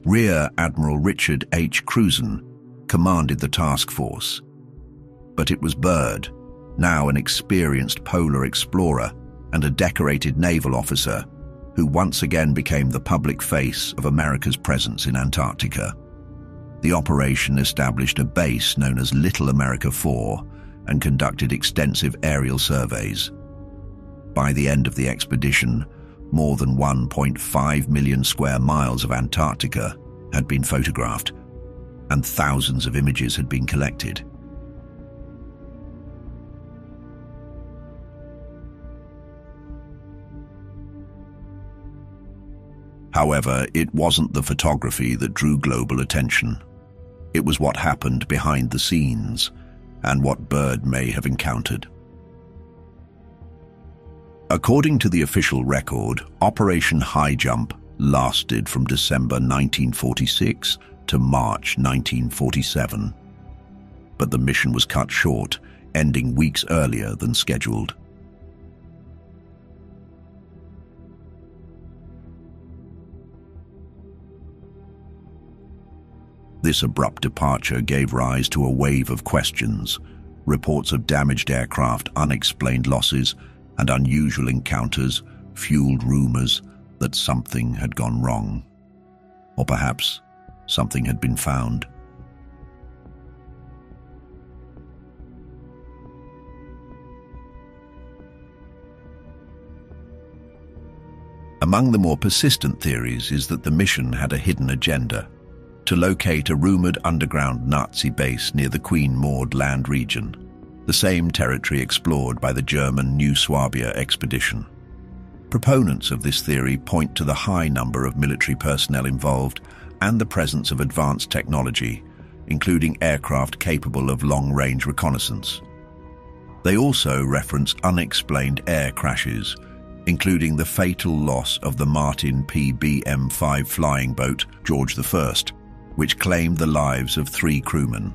Rear Admiral Richard H. Cruzen commanded the task force, but it was Byrd, now an experienced polar explorer and a decorated naval officer, who once again became the public face of America's presence in Antarctica. The operation established a base known as Little America 4 and conducted extensive aerial surveys. By the end of the expedition, more than 1.5 million square miles of Antarctica had been photographed, and thousands of images had been collected. However, it wasn't the photography that drew global attention. It was what happened behind the scenes, and what Byrd may have encountered. According to the official record, Operation High Jump lasted from December 1946 to March 1947. But the mission was cut short, ending weeks earlier than scheduled. This abrupt departure gave rise to a wave of questions, reports of damaged aircraft, unexplained losses, and unusual encounters fueled rumors that something had gone wrong. Or perhaps something had been found. Among the more persistent theories is that the mission had a hidden agenda to locate a rumored underground Nazi base near the Queen Maud land region the same territory explored by the German New Swabia expedition. Proponents of this theory point to the high number of military personnel involved and the presence of advanced technology, including aircraft capable of long-range reconnaissance. They also reference unexplained air crashes, including the fatal loss of the Martin PBM-5 flying boat George I, which claimed the lives of three crewmen.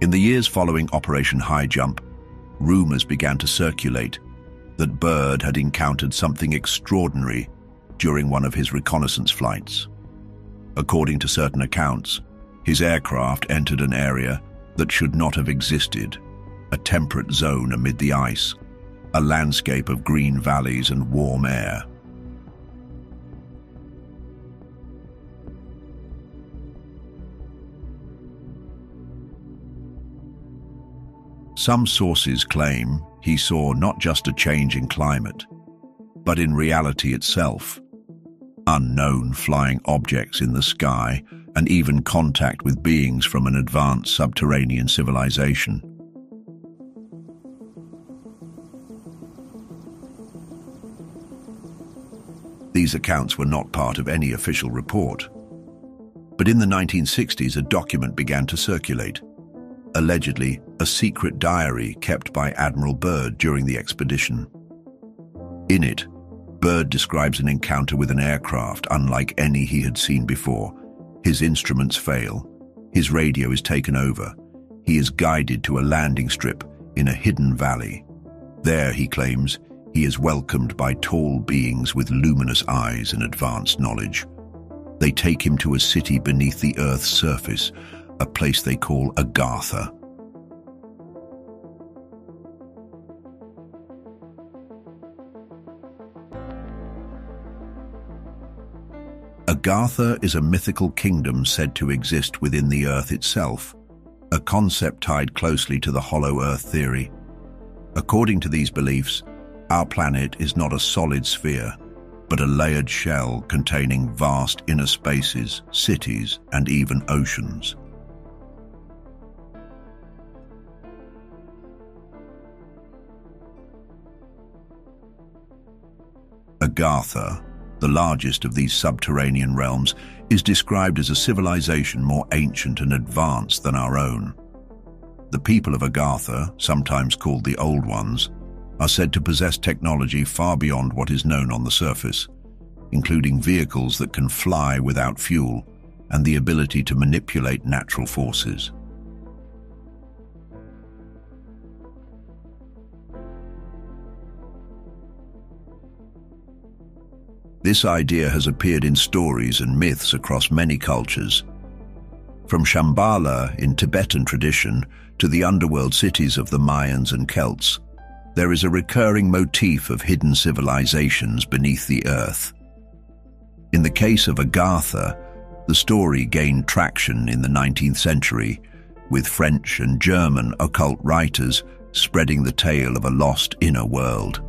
In the years following Operation High Jump, rumors began to circulate that Byrd had encountered something extraordinary during one of his reconnaissance flights. According to certain accounts, his aircraft entered an area that should not have existed, a temperate zone amid the ice, a landscape of green valleys and warm air. Some sources claim he saw not just a change in climate, but in reality itself. Unknown flying objects in the sky and even contact with beings from an advanced subterranean civilization. These accounts were not part of any official report. But in the 1960s, a document began to circulate allegedly a secret diary kept by Admiral Byrd during the expedition. In it, Byrd describes an encounter with an aircraft unlike any he had seen before. His instruments fail. His radio is taken over. He is guided to a landing strip in a hidden valley. There, he claims, he is welcomed by tall beings with luminous eyes and advanced knowledge. They take him to a city beneath the Earth's surface, a place they call Agartha. Agartha is a mythical kingdom said to exist within the Earth itself, a concept tied closely to the hollow Earth theory. According to these beliefs, our planet is not a solid sphere, but a layered shell containing vast inner spaces, cities, and even oceans. Agartha, the largest of these subterranean realms, is described as a civilization more ancient and advanced than our own. The people of Agartha, sometimes called the Old Ones, are said to possess technology far beyond what is known on the surface, including vehicles that can fly without fuel and the ability to manipulate natural forces. This idea has appeared in stories and myths across many cultures, from Shambhala in Tibetan tradition to the underworld cities of the Mayans and Celts, there is a recurring motif of hidden civilizations beneath the earth. In the case of Agartha, the story gained traction in the 19th century, with French and German occult writers spreading the tale of a lost inner world.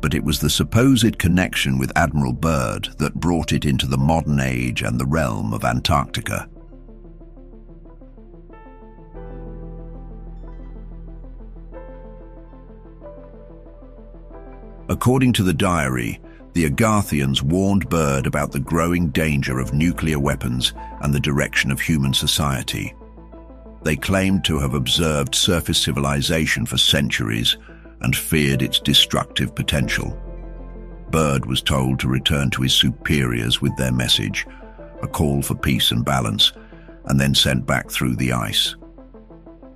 But it was the supposed connection with Admiral Byrd that brought it into the modern age and the realm of Antarctica. According to the diary, the Agarthians warned Byrd about the growing danger of nuclear weapons and the direction of human society. They claimed to have observed surface civilization for centuries and feared its destructive potential. Byrd was told to return to his superiors with their message, a call for peace and balance, and then sent back through the ice.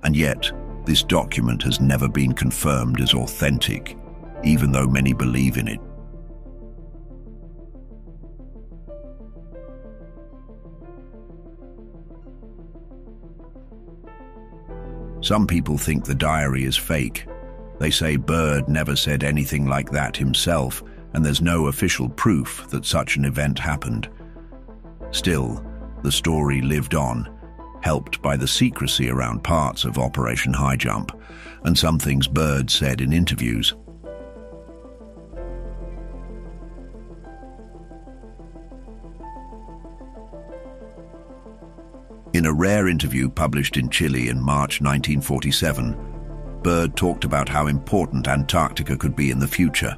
And yet, this document has never been confirmed as authentic, even though many believe in it. Some people think the diary is fake. They say Byrd never said anything like that himself, and there's no official proof that such an event happened. Still, the story lived on, helped by the secrecy around parts of Operation High Jump, and some things Byrd said in interviews. In a rare interview published in Chile in March 1947, Byrd talked about how important Antarctica could be in the future.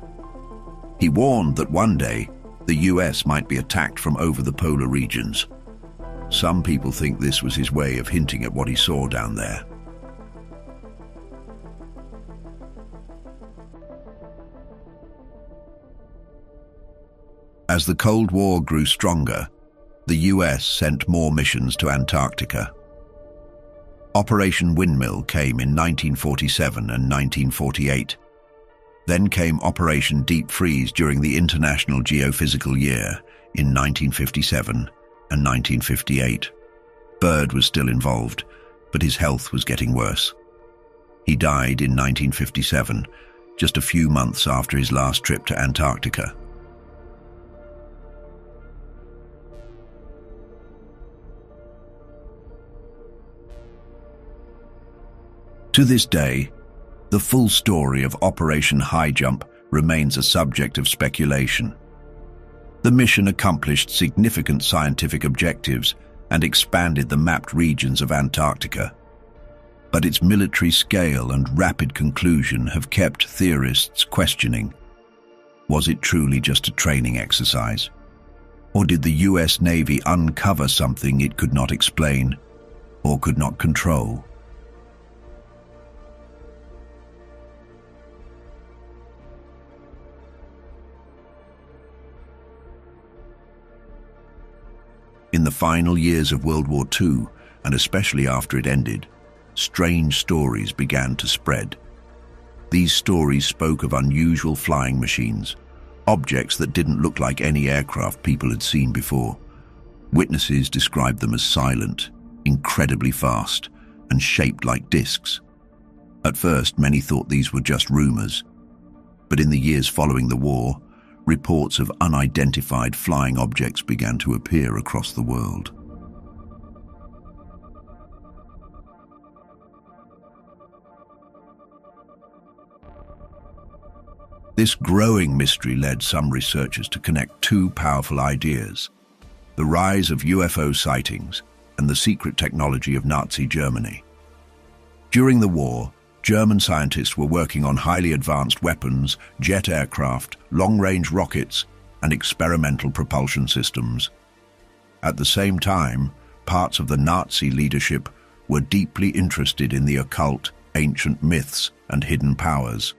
He warned that one day, the US might be attacked from over the polar regions. Some people think this was his way of hinting at what he saw down there. As the Cold War grew stronger, the US sent more missions to Antarctica. Operation Windmill came in 1947 and 1948. Then came Operation Deep Freeze during the International Geophysical Year in 1957 and 1958. Byrd was still involved, but his health was getting worse. He died in 1957, just a few months after his last trip to Antarctica. To this day, the full story of Operation High Jump remains a subject of speculation. The mission accomplished significant scientific objectives and expanded the mapped regions of Antarctica. But its military scale and rapid conclusion have kept theorists questioning. Was it truly just a training exercise? Or did the US Navy uncover something it could not explain or could not control? In the final years of World War II, and especially after it ended, strange stories began to spread. These stories spoke of unusual flying machines, objects that didn't look like any aircraft people had seen before. Witnesses described them as silent, incredibly fast, and shaped like discs. At first, many thought these were just rumors. But in the years following the war, reports of unidentified flying objects began to appear across the world. This growing mystery led some researchers to connect two powerful ideas, the rise of UFO sightings and the secret technology of Nazi Germany. During the war, German scientists were working on highly advanced weapons, jet aircraft, long-range rockets, and experimental propulsion systems. At the same time, parts of the Nazi leadership were deeply interested in the occult, ancient myths, and hidden powers.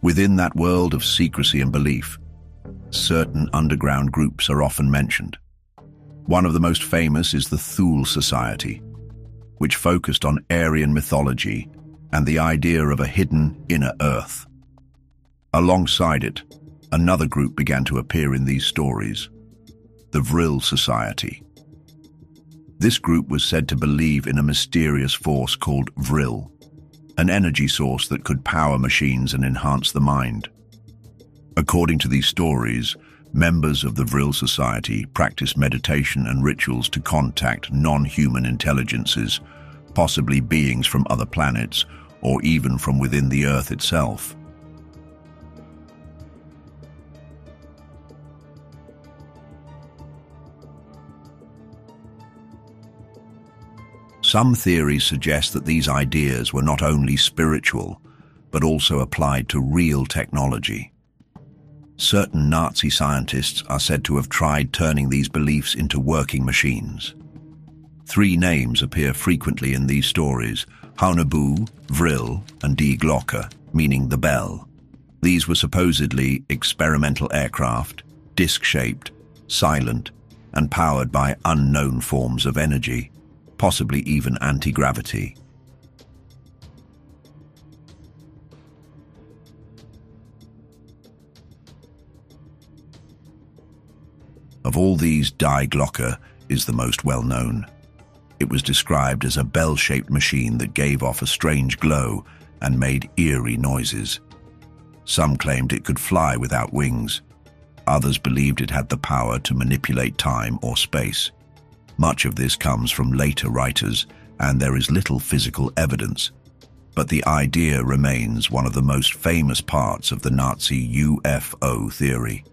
Within that world of secrecy and belief, certain underground groups are often mentioned. One of the most famous is the Thule Society, which focused on Aryan mythology and the idea of a hidden inner Earth. Alongside it, another group began to appear in these stories, the Vril Society. This group was said to believe in a mysterious force called Vril, an energy source that could power machines and enhance the mind. According to these stories, members of the Vril Society practice meditation and rituals to contact non-human intelligences, possibly beings from other planets or even from within the Earth itself. Some theories suggest that these ideas were not only spiritual, but also applied to real technology. Certain Nazi scientists are said to have tried turning these beliefs into working machines. Three names appear frequently in these stories, Haunebu, Vril, and Die Glocke, meaning the bell. These were supposedly experimental aircraft, disc-shaped, silent, and powered by unknown forms of energy possibly even anti-gravity. Of all these, Die Glocke is the most well-known. It was described as a bell-shaped machine that gave off a strange glow and made eerie noises. Some claimed it could fly without wings. Others believed it had the power to manipulate time or space. Much of this comes from later writers, and there is little physical evidence. But the idea remains one of the most famous parts of the Nazi UFO theory.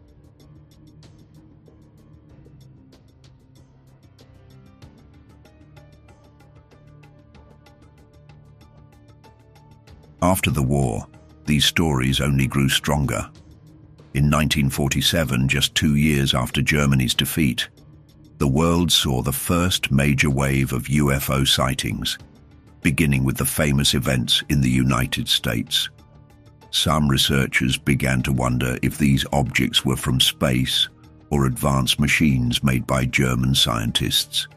After the war, these stories only grew stronger. In 1947, just two years after Germany's defeat, the world saw the first major wave of UFO sightings, beginning with the famous events in the United States. Some researchers began to wonder if these objects were from space or advanced machines made by German scientists.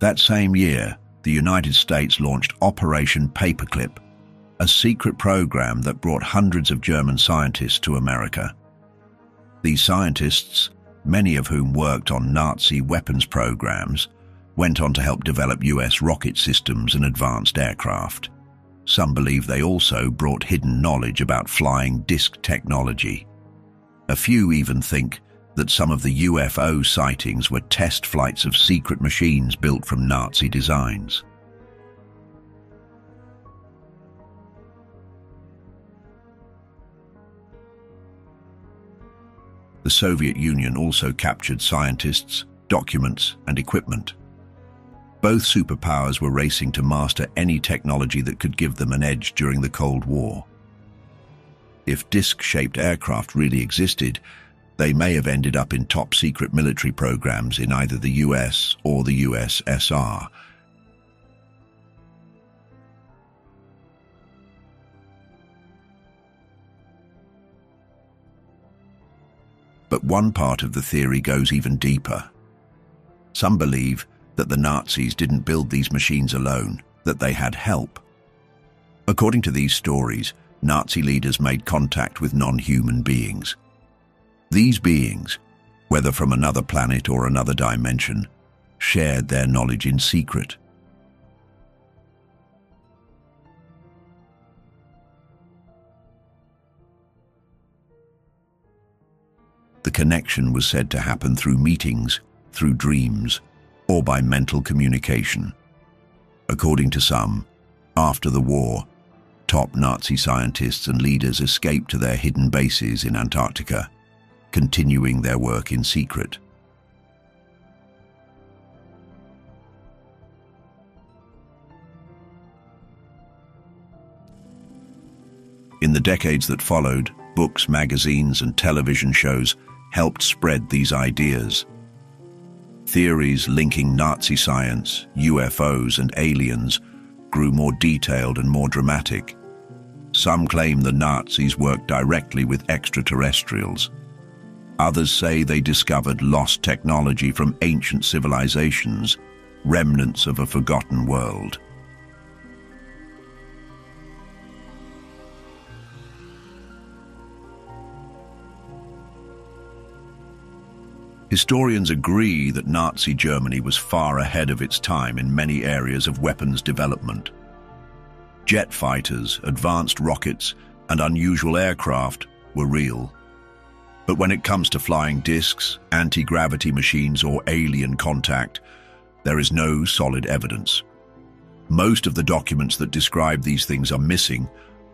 That same year, the United States launched Operation Paperclip, a secret program that brought hundreds of German scientists to America. These scientists, many of whom worked on Nazi weapons programs, went on to help develop US rocket systems and advanced aircraft. Some believe they also brought hidden knowledge about flying disc technology. A few even think that some of the UFO sightings were test flights of secret machines built from Nazi designs. the Soviet Union also captured scientists, documents, and equipment. Both superpowers were racing to master any technology that could give them an edge during the Cold War. If disc-shaped aircraft really existed, they may have ended up in top-secret military programs in either the US or the USSR, But one part of the theory goes even deeper. Some believe that the Nazis didn't build these machines alone, that they had help. According to these stories, Nazi leaders made contact with non-human beings. These beings, whether from another planet or another dimension, shared their knowledge in secret. The connection was said to happen through meetings, through dreams, or by mental communication. According to some, after the war, top Nazi scientists and leaders escaped to their hidden bases in Antarctica, continuing their work in secret. In the decades that followed, books, magazines, and television shows helped spread these ideas. Theories linking Nazi science, UFOs, and aliens grew more detailed and more dramatic. Some claim the Nazis worked directly with extraterrestrials. Others say they discovered lost technology from ancient civilizations, remnants of a forgotten world. Historians agree that Nazi Germany was far ahead of its time in many areas of weapons development. Jet fighters, advanced rockets, and unusual aircraft were real. But when it comes to flying discs, anti-gravity machines, or alien contact, there is no solid evidence. Most of the documents that describe these things are missing,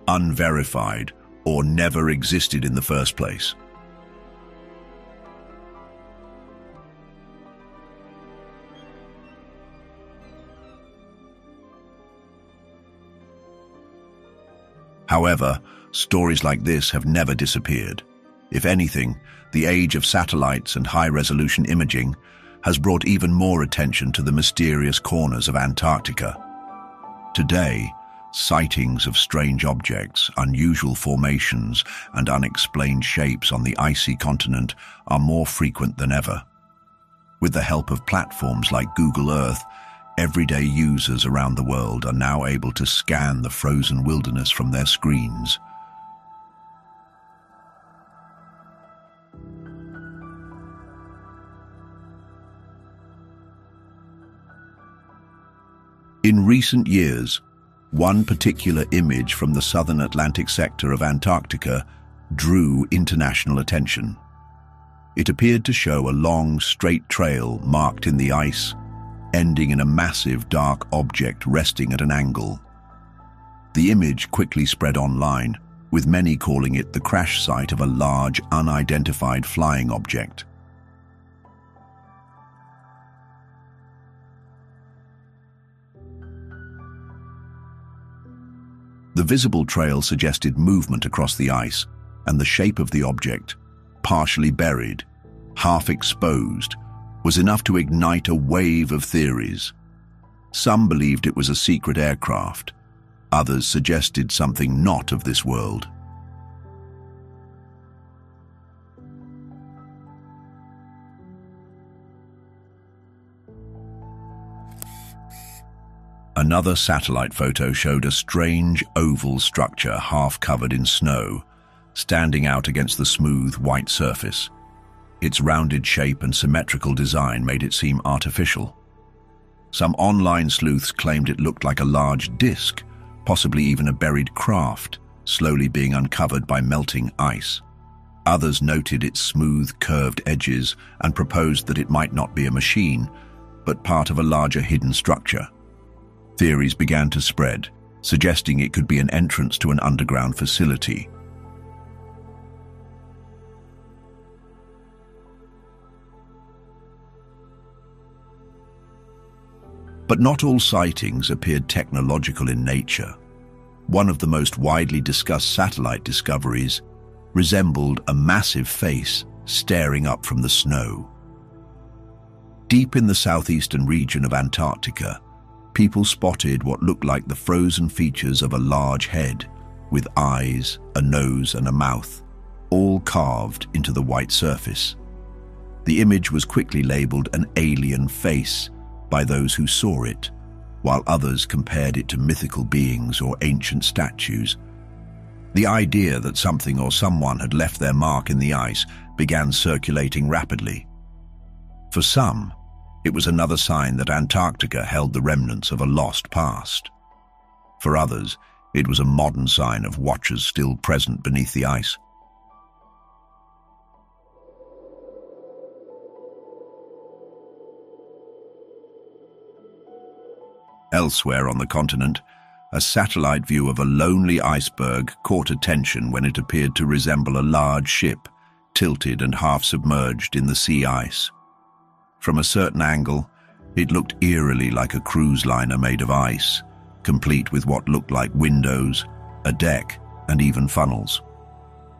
unverified, or never existed in the first place. However, stories like this have never disappeared. If anything, the age of satellites and high-resolution imaging has brought even more attention to the mysterious corners of Antarctica. Today, sightings of strange objects, unusual formations, and unexplained shapes on the icy continent are more frequent than ever. With the help of platforms like Google Earth, Everyday users around the world are now able to scan the frozen wilderness from their screens. In recent years, one particular image from the southern Atlantic sector of Antarctica drew international attention. It appeared to show a long, straight trail marked in the ice ending in a massive dark object resting at an angle. The image quickly spread online, with many calling it the crash site of a large, unidentified flying object. The visible trail suggested movement across the ice, and the shape of the object, partially buried, half exposed, was enough to ignite a wave of theories. Some believed it was a secret aircraft. Others suggested something not of this world. Another satellite photo showed a strange oval structure half covered in snow, standing out against the smooth white surface. Its rounded shape and symmetrical design made it seem artificial. Some online sleuths claimed it looked like a large disk, possibly even a buried craft, slowly being uncovered by melting ice. Others noted its smooth, curved edges and proposed that it might not be a machine, but part of a larger hidden structure. Theories began to spread, suggesting it could be an entrance to an underground facility, But not all sightings appeared technological in nature. One of the most widely discussed satellite discoveries resembled a massive face staring up from the snow. Deep in the southeastern region of Antarctica, people spotted what looked like the frozen features of a large head, with eyes, a nose and a mouth, all carved into the white surface. The image was quickly labeled an alien face, by those who saw it, while others compared it to mythical beings or ancient statues. The idea that something or someone had left their mark in the ice began circulating rapidly. For some, it was another sign that Antarctica held the remnants of a lost past. For others, it was a modern sign of watchers still present beneath the ice. Elsewhere on the continent, a satellite view of a lonely iceberg caught attention when it appeared to resemble a large ship, tilted and half submerged in the sea ice. From a certain angle, it looked eerily like a cruise liner made of ice, complete with what looked like windows, a deck, and even funnels.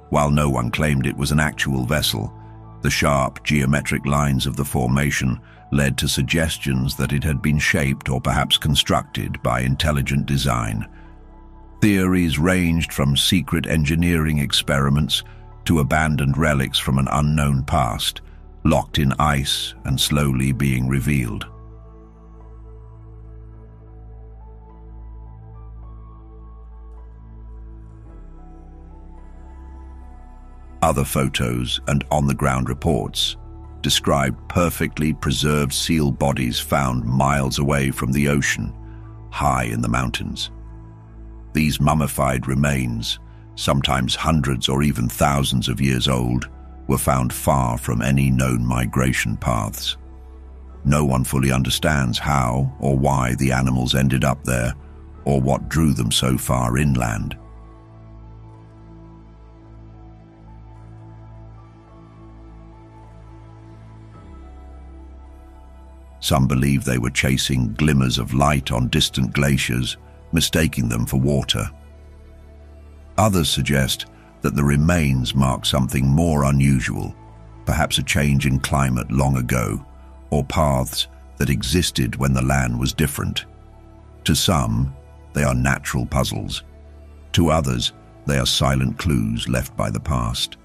While no one claimed it was an actual vessel, the sharp geometric lines of the formation led to suggestions that it had been shaped or perhaps constructed by intelligent design. Theories ranged from secret engineering experiments to abandoned relics from an unknown past, locked in ice and slowly being revealed. Other photos and on-the-ground reports described perfectly preserved seal bodies found miles away from the ocean, high in the mountains. These mummified remains, sometimes hundreds or even thousands of years old, were found far from any known migration paths. No one fully understands how or why the animals ended up there, or what drew them so far inland. Some believe they were chasing glimmers of light on distant glaciers, mistaking them for water. Others suggest that the remains mark something more unusual, perhaps a change in climate long ago, or paths that existed when the land was different. To some, they are natural puzzles. To others, they are silent clues left by the past.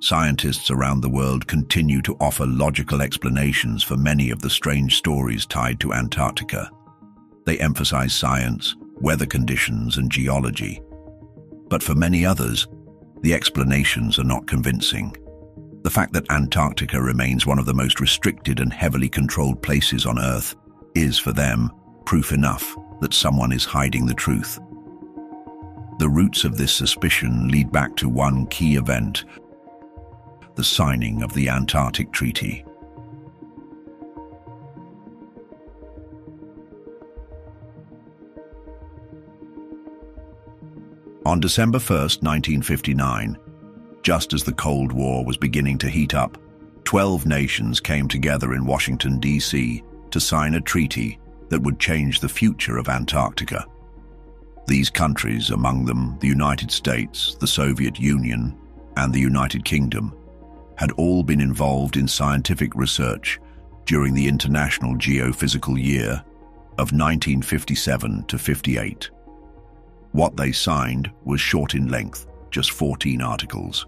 Scientists around the world continue to offer logical explanations for many of the strange stories tied to Antarctica. They emphasize science, weather conditions, and geology. But for many others, the explanations are not convincing. The fact that Antarctica remains one of the most restricted and heavily controlled places on Earth is, for them, proof enough that someone is hiding the truth. The roots of this suspicion lead back to one key event the signing of the Antarctic Treaty. On December 1, 1959, just as the Cold War was beginning to heat up, 12 nations came together in Washington, D.C. to sign a treaty that would change the future of Antarctica. These countries, among them the United States, the Soviet Union, and the United Kingdom, had all been involved in scientific research during the International Geophysical Year of 1957 to 58. What they signed was short in length, just 14 articles.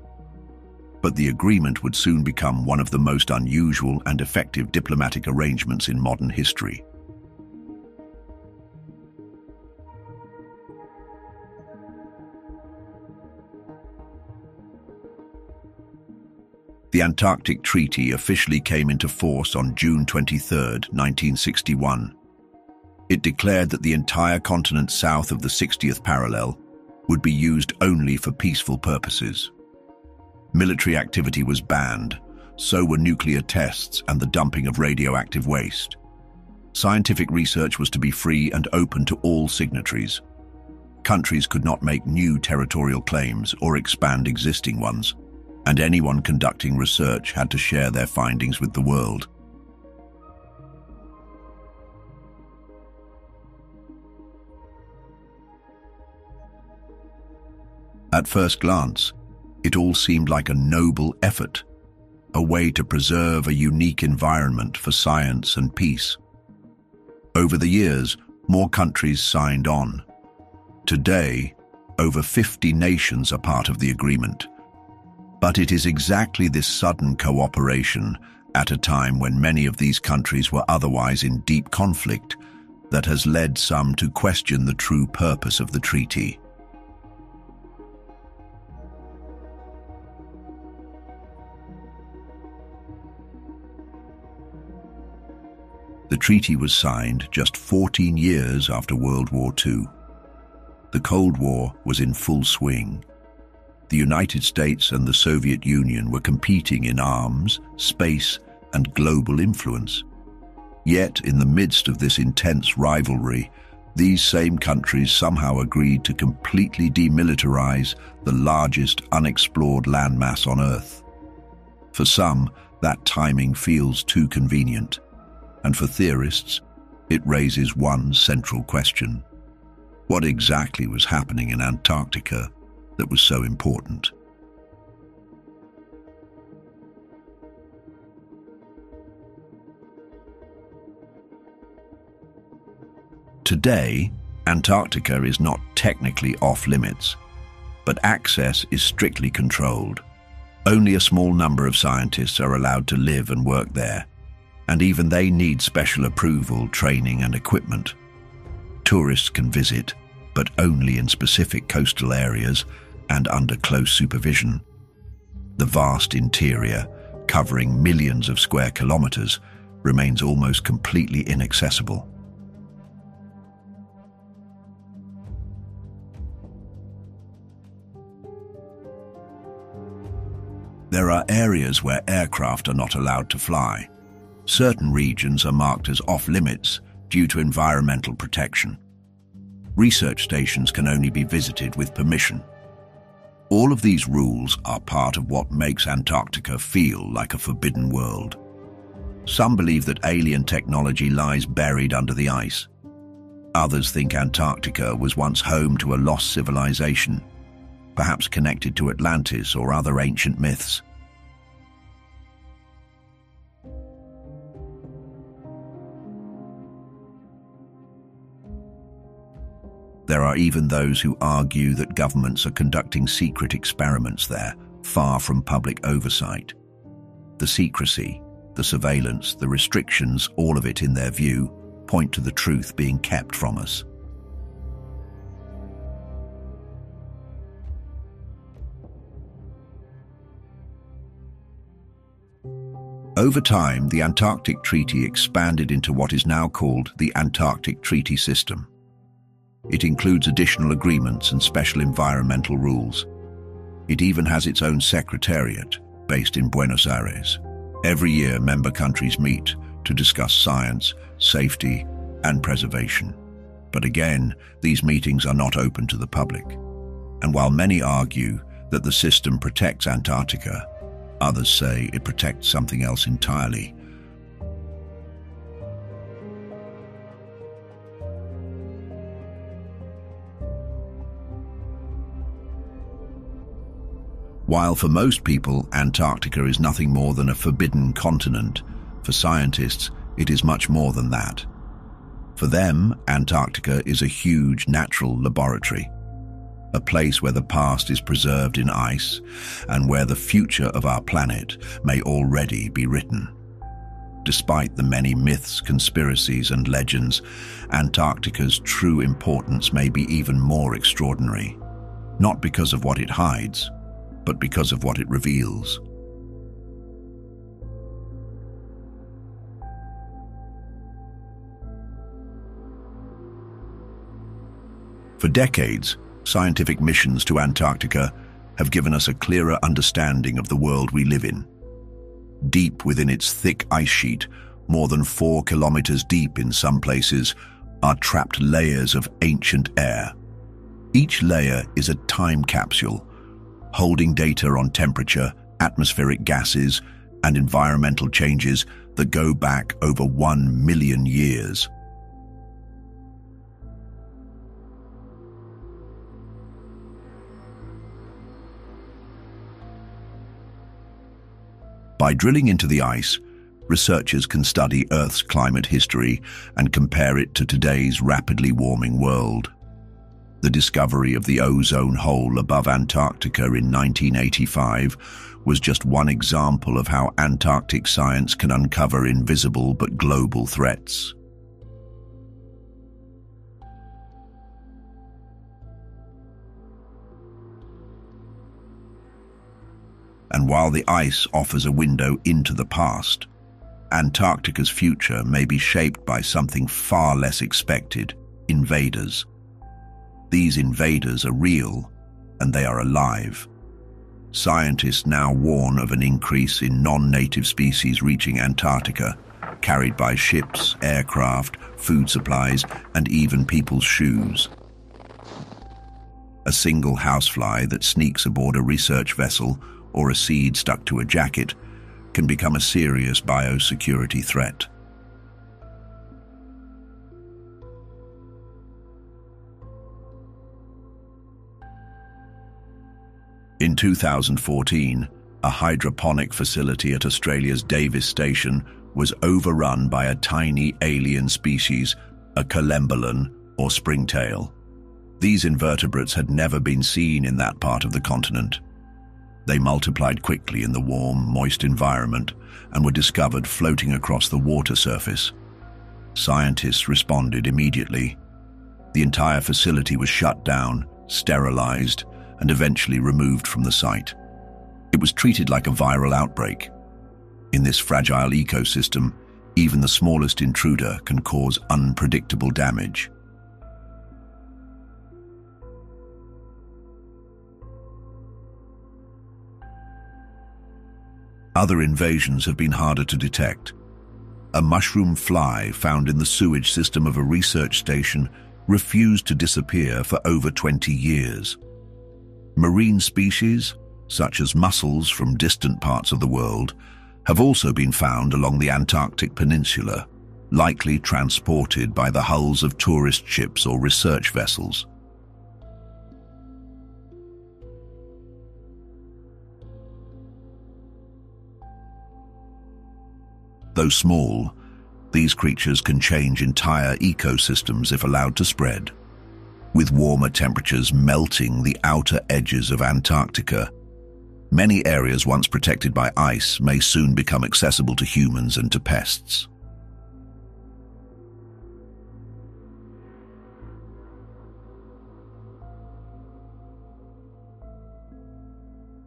But the agreement would soon become one of the most unusual and effective diplomatic arrangements in modern history. The Antarctic Treaty officially came into force on June 23, 1961. It declared that the entire continent south of the 60th parallel would be used only for peaceful purposes. Military activity was banned, so were nuclear tests and the dumping of radioactive waste. Scientific research was to be free and open to all signatories. Countries could not make new territorial claims or expand existing ones and anyone conducting research had to share their findings with the world. At first glance, it all seemed like a noble effort, a way to preserve a unique environment for science and peace. Over the years, more countries signed on. Today, over 50 nations are part of the agreement, but it is exactly this sudden cooperation, at a time when many of these countries were otherwise in deep conflict, that has led some to question the true purpose of the treaty. The treaty was signed just 14 years after World War II. The Cold War was in full swing, the United States and the Soviet Union were competing in arms, space, and global influence. Yet, in the midst of this intense rivalry, these same countries somehow agreed to completely demilitarize the largest unexplored landmass on Earth. For some, that timing feels too convenient, and for theorists, it raises one central question. What exactly was happening in Antarctica that was so important. Today, Antarctica is not technically off limits, but access is strictly controlled. Only a small number of scientists are allowed to live and work there, and even they need special approval, training and equipment. Tourists can visit, but only in specific coastal areas and under close supervision. The vast interior, covering millions of square kilometers, remains almost completely inaccessible. There are areas where aircraft are not allowed to fly. Certain regions are marked as off-limits due to environmental protection. Research stations can only be visited with permission. All of these rules are part of what makes Antarctica feel like a forbidden world. Some believe that alien technology lies buried under the ice. Others think Antarctica was once home to a lost civilization perhaps connected to Atlantis or other ancient myths. There are even those who argue that governments are conducting secret experiments there, far from public oversight. The secrecy, the surveillance, the restrictions, all of it in their view, point to the truth being kept from us. Over time, the Antarctic Treaty expanded into what is now called the Antarctic Treaty System. It includes additional agreements and special environmental rules. It even has its own secretariat, based in Buenos Aires. Every year, member countries meet to discuss science, safety, and preservation. But again, these meetings are not open to the public. And while many argue that the system protects Antarctica, Others say it protects something else entirely. While for most people, Antarctica is nothing more than a forbidden continent, for scientists, it is much more than that. For them, Antarctica is a huge natural laboratory a place where the past is preserved in ice and where the future of our planet may already be written. Despite the many myths, conspiracies and legends, Antarctica's true importance may be even more extraordinary, not because of what it hides, but because of what it reveals. For decades, scientific missions to Antarctica have given us a clearer understanding of the world we live in. Deep within its thick ice sheet, more than four kilometers deep in some places, are trapped layers of ancient air. Each layer is a time capsule, holding data on temperature, atmospheric gases, and environmental changes that go back over one million years. By drilling into the ice, researchers can study Earth's climate history and compare it to today's rapidly warming world. The discovery of the ozone hole above Antarctica in 1985 was just one example of how Antarctic science can uncover invisible but global threats. and while the ice offers a window into the past, Antarctica's future may be shaped by something far less expected, invaders. These invaders are real, and they are alive. Scientists now warn of an increase in non-native species reaching Antarctica, carried by ships, aircraft, food supplies, and even people's shoes. A single housefly that sneaks aboard a research vessel or a seed stuck to a jacket can become a serious biosecurity threat. In 2014, a hydroponic facility at Australia's Davis Station was overrun by a tiny alien species, a collembolan, or springtail. These invertebrates had never been seen in that part of the continent. They multiplied quickly in the warm, moist environment and were discovered floating across the water surface. Scientists responded immediately. The entire facility was shut down, sterilized, and eventually removed from the site. It was treated like a viral outbreak. In this fragile ecosystem, even the smallest intruder can cause unpredictable damage. Other invasions have been harder to detect. A mushroom fly found in the sewage system of a research station refused to disappear for over 20 years. Marine species, such as mussels from distant parts of the world, have also been found along the Antarctic Peninsula, likely transported by the hulls of tourist ships or research vessels. Though small, these creatures can change entire ecosystems if allowed to spread. With warmer temperatures melting the outer edges of Antarctica, many areas once protected by ice may soon become accessible to humans and to pests.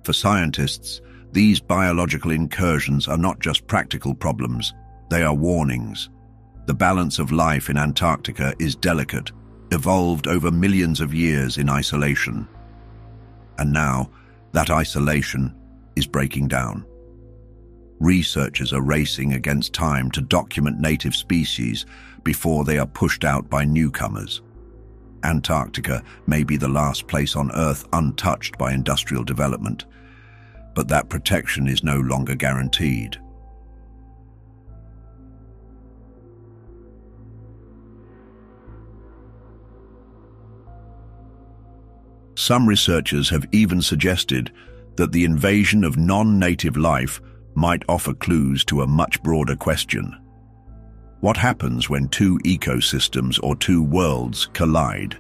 For scientists, these biological incursions are not just practical problems, they are warnings. The balance of life in Antarctica is delicate, evolved over millions of years in isolation. And now, that isolation is breaking down. Researchers are racing against time to document native species before they are pushed out by newcomers. Antarctica may be the last place on Earth untouched by industrial development, but that protection is no longer guaranteed. Some researchers have even suggested that the invasion of non-native life might offer clues to a much broader question. What happens when two ecosystems or two worlds collide?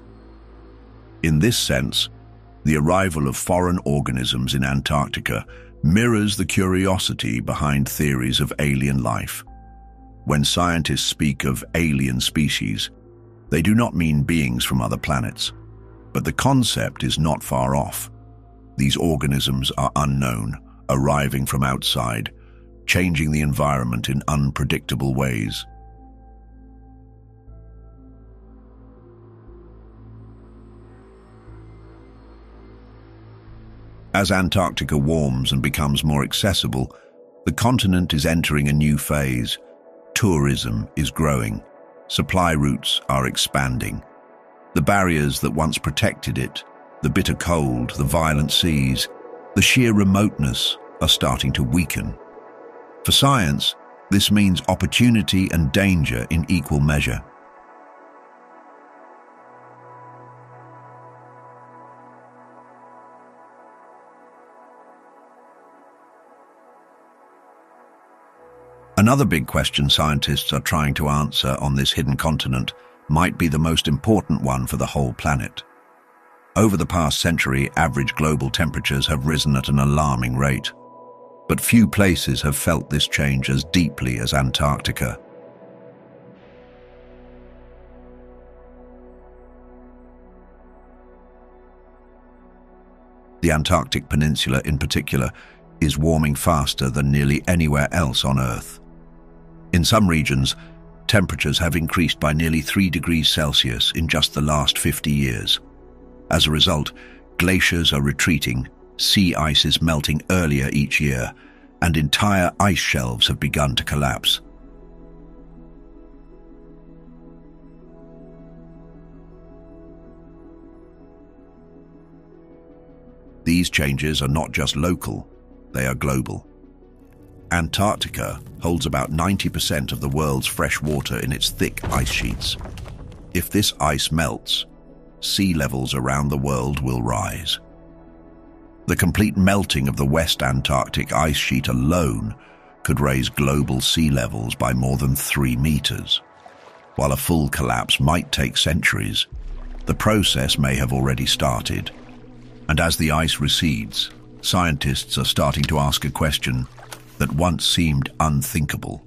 In this sense, the arrival of foreign organisms in Antarctica mirrors the curiosity behind theories of alien life. When scientists speak of alien species, they do not mean beings from other planets, but the concept is not far off. These organisms are unknown, arriving from outside, changing the environment in unpredictable ways. As Antarctica warms and becomes more accessible, the continent is entering a new phase. Tourism is growing. Supply routes are expanding. The barriers that once protected it, the bitter cold, the violent seas, the sheer remoteness are starting to weaken. For science, this means opportunity and danger in equal measure. Another big question scientists are trying to answer on this hidden continent might be the most important one for the whole planet. Over the past century, average global temperatures have risen at an alarming rate. But few places have felt this change as deeply as Antarctica. The Antarctic Peninsula in particular is warming faster than nearly anywhere else on Earth. In some regions, temperatures have increased by nearly 3 degrees Celsius in just the last 50 years. As a result, glaciers are retreating, sea ice is melting earlier each year, and entire ice shelves have begun to collapse. These changes are not just local, they are global. Antarctica holds about 90% of the world's fresh water in its thick ice sheets. If this ice melts, sea levels around the world will rise. The complete melting of the West Antarctic ice sheet alone could raise global sea levels by more than three meters. While a full collapse might take centuries, the process may have already started. And as the ice recedes, scientists are starting to ask a question that once seemed unthinkable.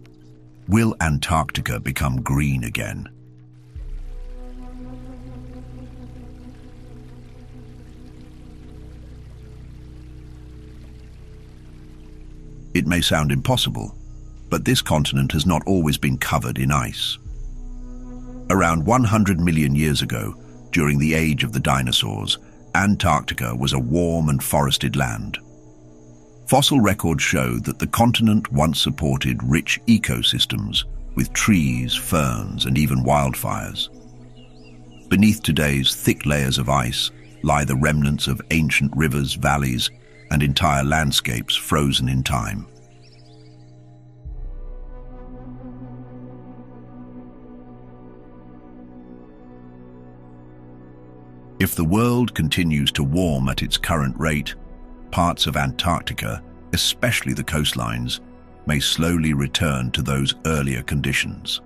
Will Antarctica become green again? It may sound impossible, but this continent has not always been covered in ice. Around 100 million years ago, during the age of the dinosaurs, Antarctica was a warm and forested land. Fossil records show that the continent once supported rich ecosystems with trees, ferns, and even wildfires. Beneath today's thick layers of ice lie the remnants of ancient rivers, valleys, and entire landscapes frozen in time. If the world continues to warm at its current rate, parts of Antarctica, especially the coastlines, may slowly return to those earlier conditions.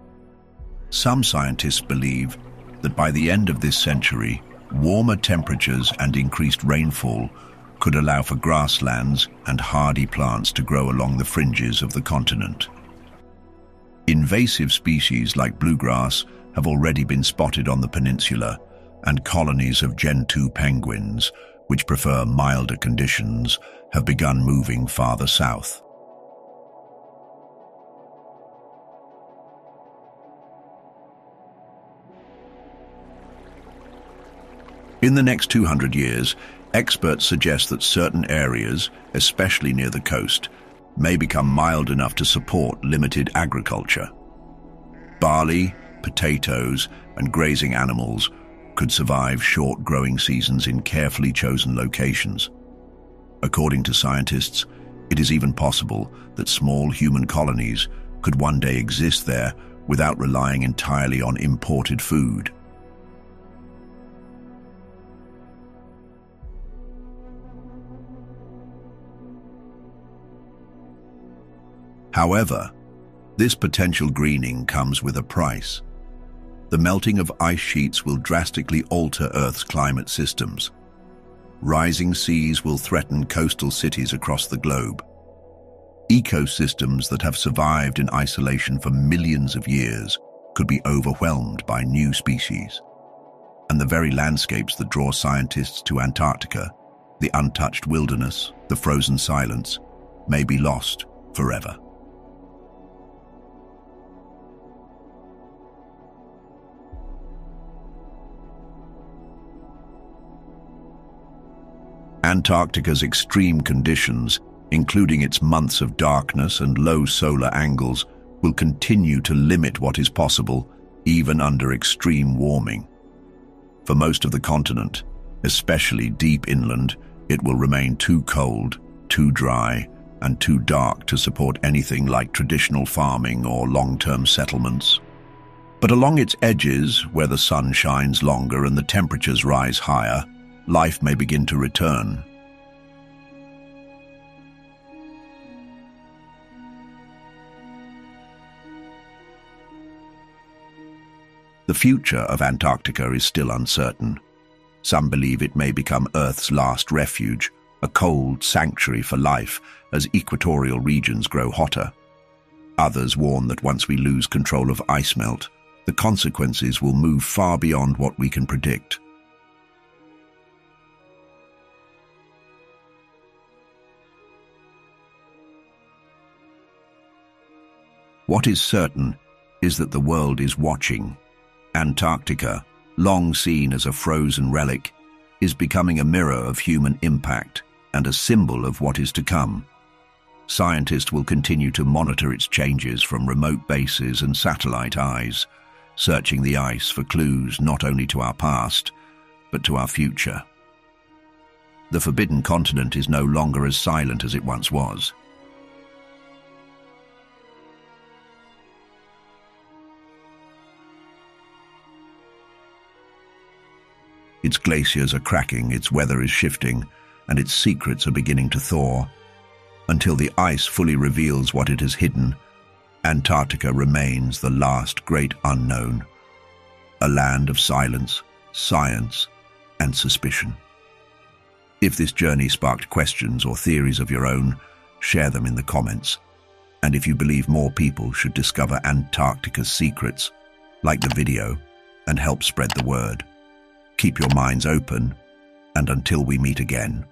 Some scientists believe that by the end of this century, warmer temperatures and increased rainfall could allow for grasslands and hardy plants to grow along the fringes of the continent. Invasive species like bluegrass have already been spotted on the peninsula, and colonies of Gentoo penguins, which prefer milder conditions, have begun moving farther south. In the next 200 years, Experts suggest that certain areas, especially near the coast, may become mild enough to support limited agriculture. Barley, potatoes, and grazing animals could survive short growing seasons in carefully chosen locations. According to scientists, it is even possible that small human colonies could one day exist there without relying entirely on imported food. However, this potential greening comes with a price. The melting of ice sheets will drastically alter Earth's climate systems. Rising seas will threaten coastal cities across the globe. Ecosystems that have survived in isolation for millions of years could be overwhelmed by new species. And the very landscapes that draw scientists to Antarctica, the untouched wilderness, the frozen silence, may be lost forever. Antarctica's extreme conditions, including its months of darkness and low solar angles, will continue to limit what is possible, even under extreme warming. For most of the continent, especially deep inland, it will remain too cold, too dry, and too dark to support anything like traditional farming or long-term settlements. But along its edges, where the sun shines longer and the temperatures rise higher, life may begin to return. The future of Antarctica is still uncertain. Some believe it may become Earth's last refuge, a cold sanctuary for life as equatorial regions grow hotter. Others warn that once we lose control of ice melt, the consequences will move far beyond what we can predict. What is certain is that the world is watching. Antarctica, long seen as a frozen relic, is becoming a mirror of human impact and a symbol of what is to come. Scientists will continue to monitor its changes from remote bases and satellite eyes, searching the ice for clues not only to our past, but to our future. The Forbidden Continent is no longer as silent as it once was. Its glaciers are cracking, its weather is shifting, and its secrets are beginning to thaw. Until the ice fully reveals what it has hidden, Antarctica remains the last great unknown, a land of silence, science, and suspicion. If this journey sparked questions or theories of your own, share them in the comments. And if you believe more people should discover Antarctica's secrets, like the video and help spread the word. Keep your minds open, and until we meet again,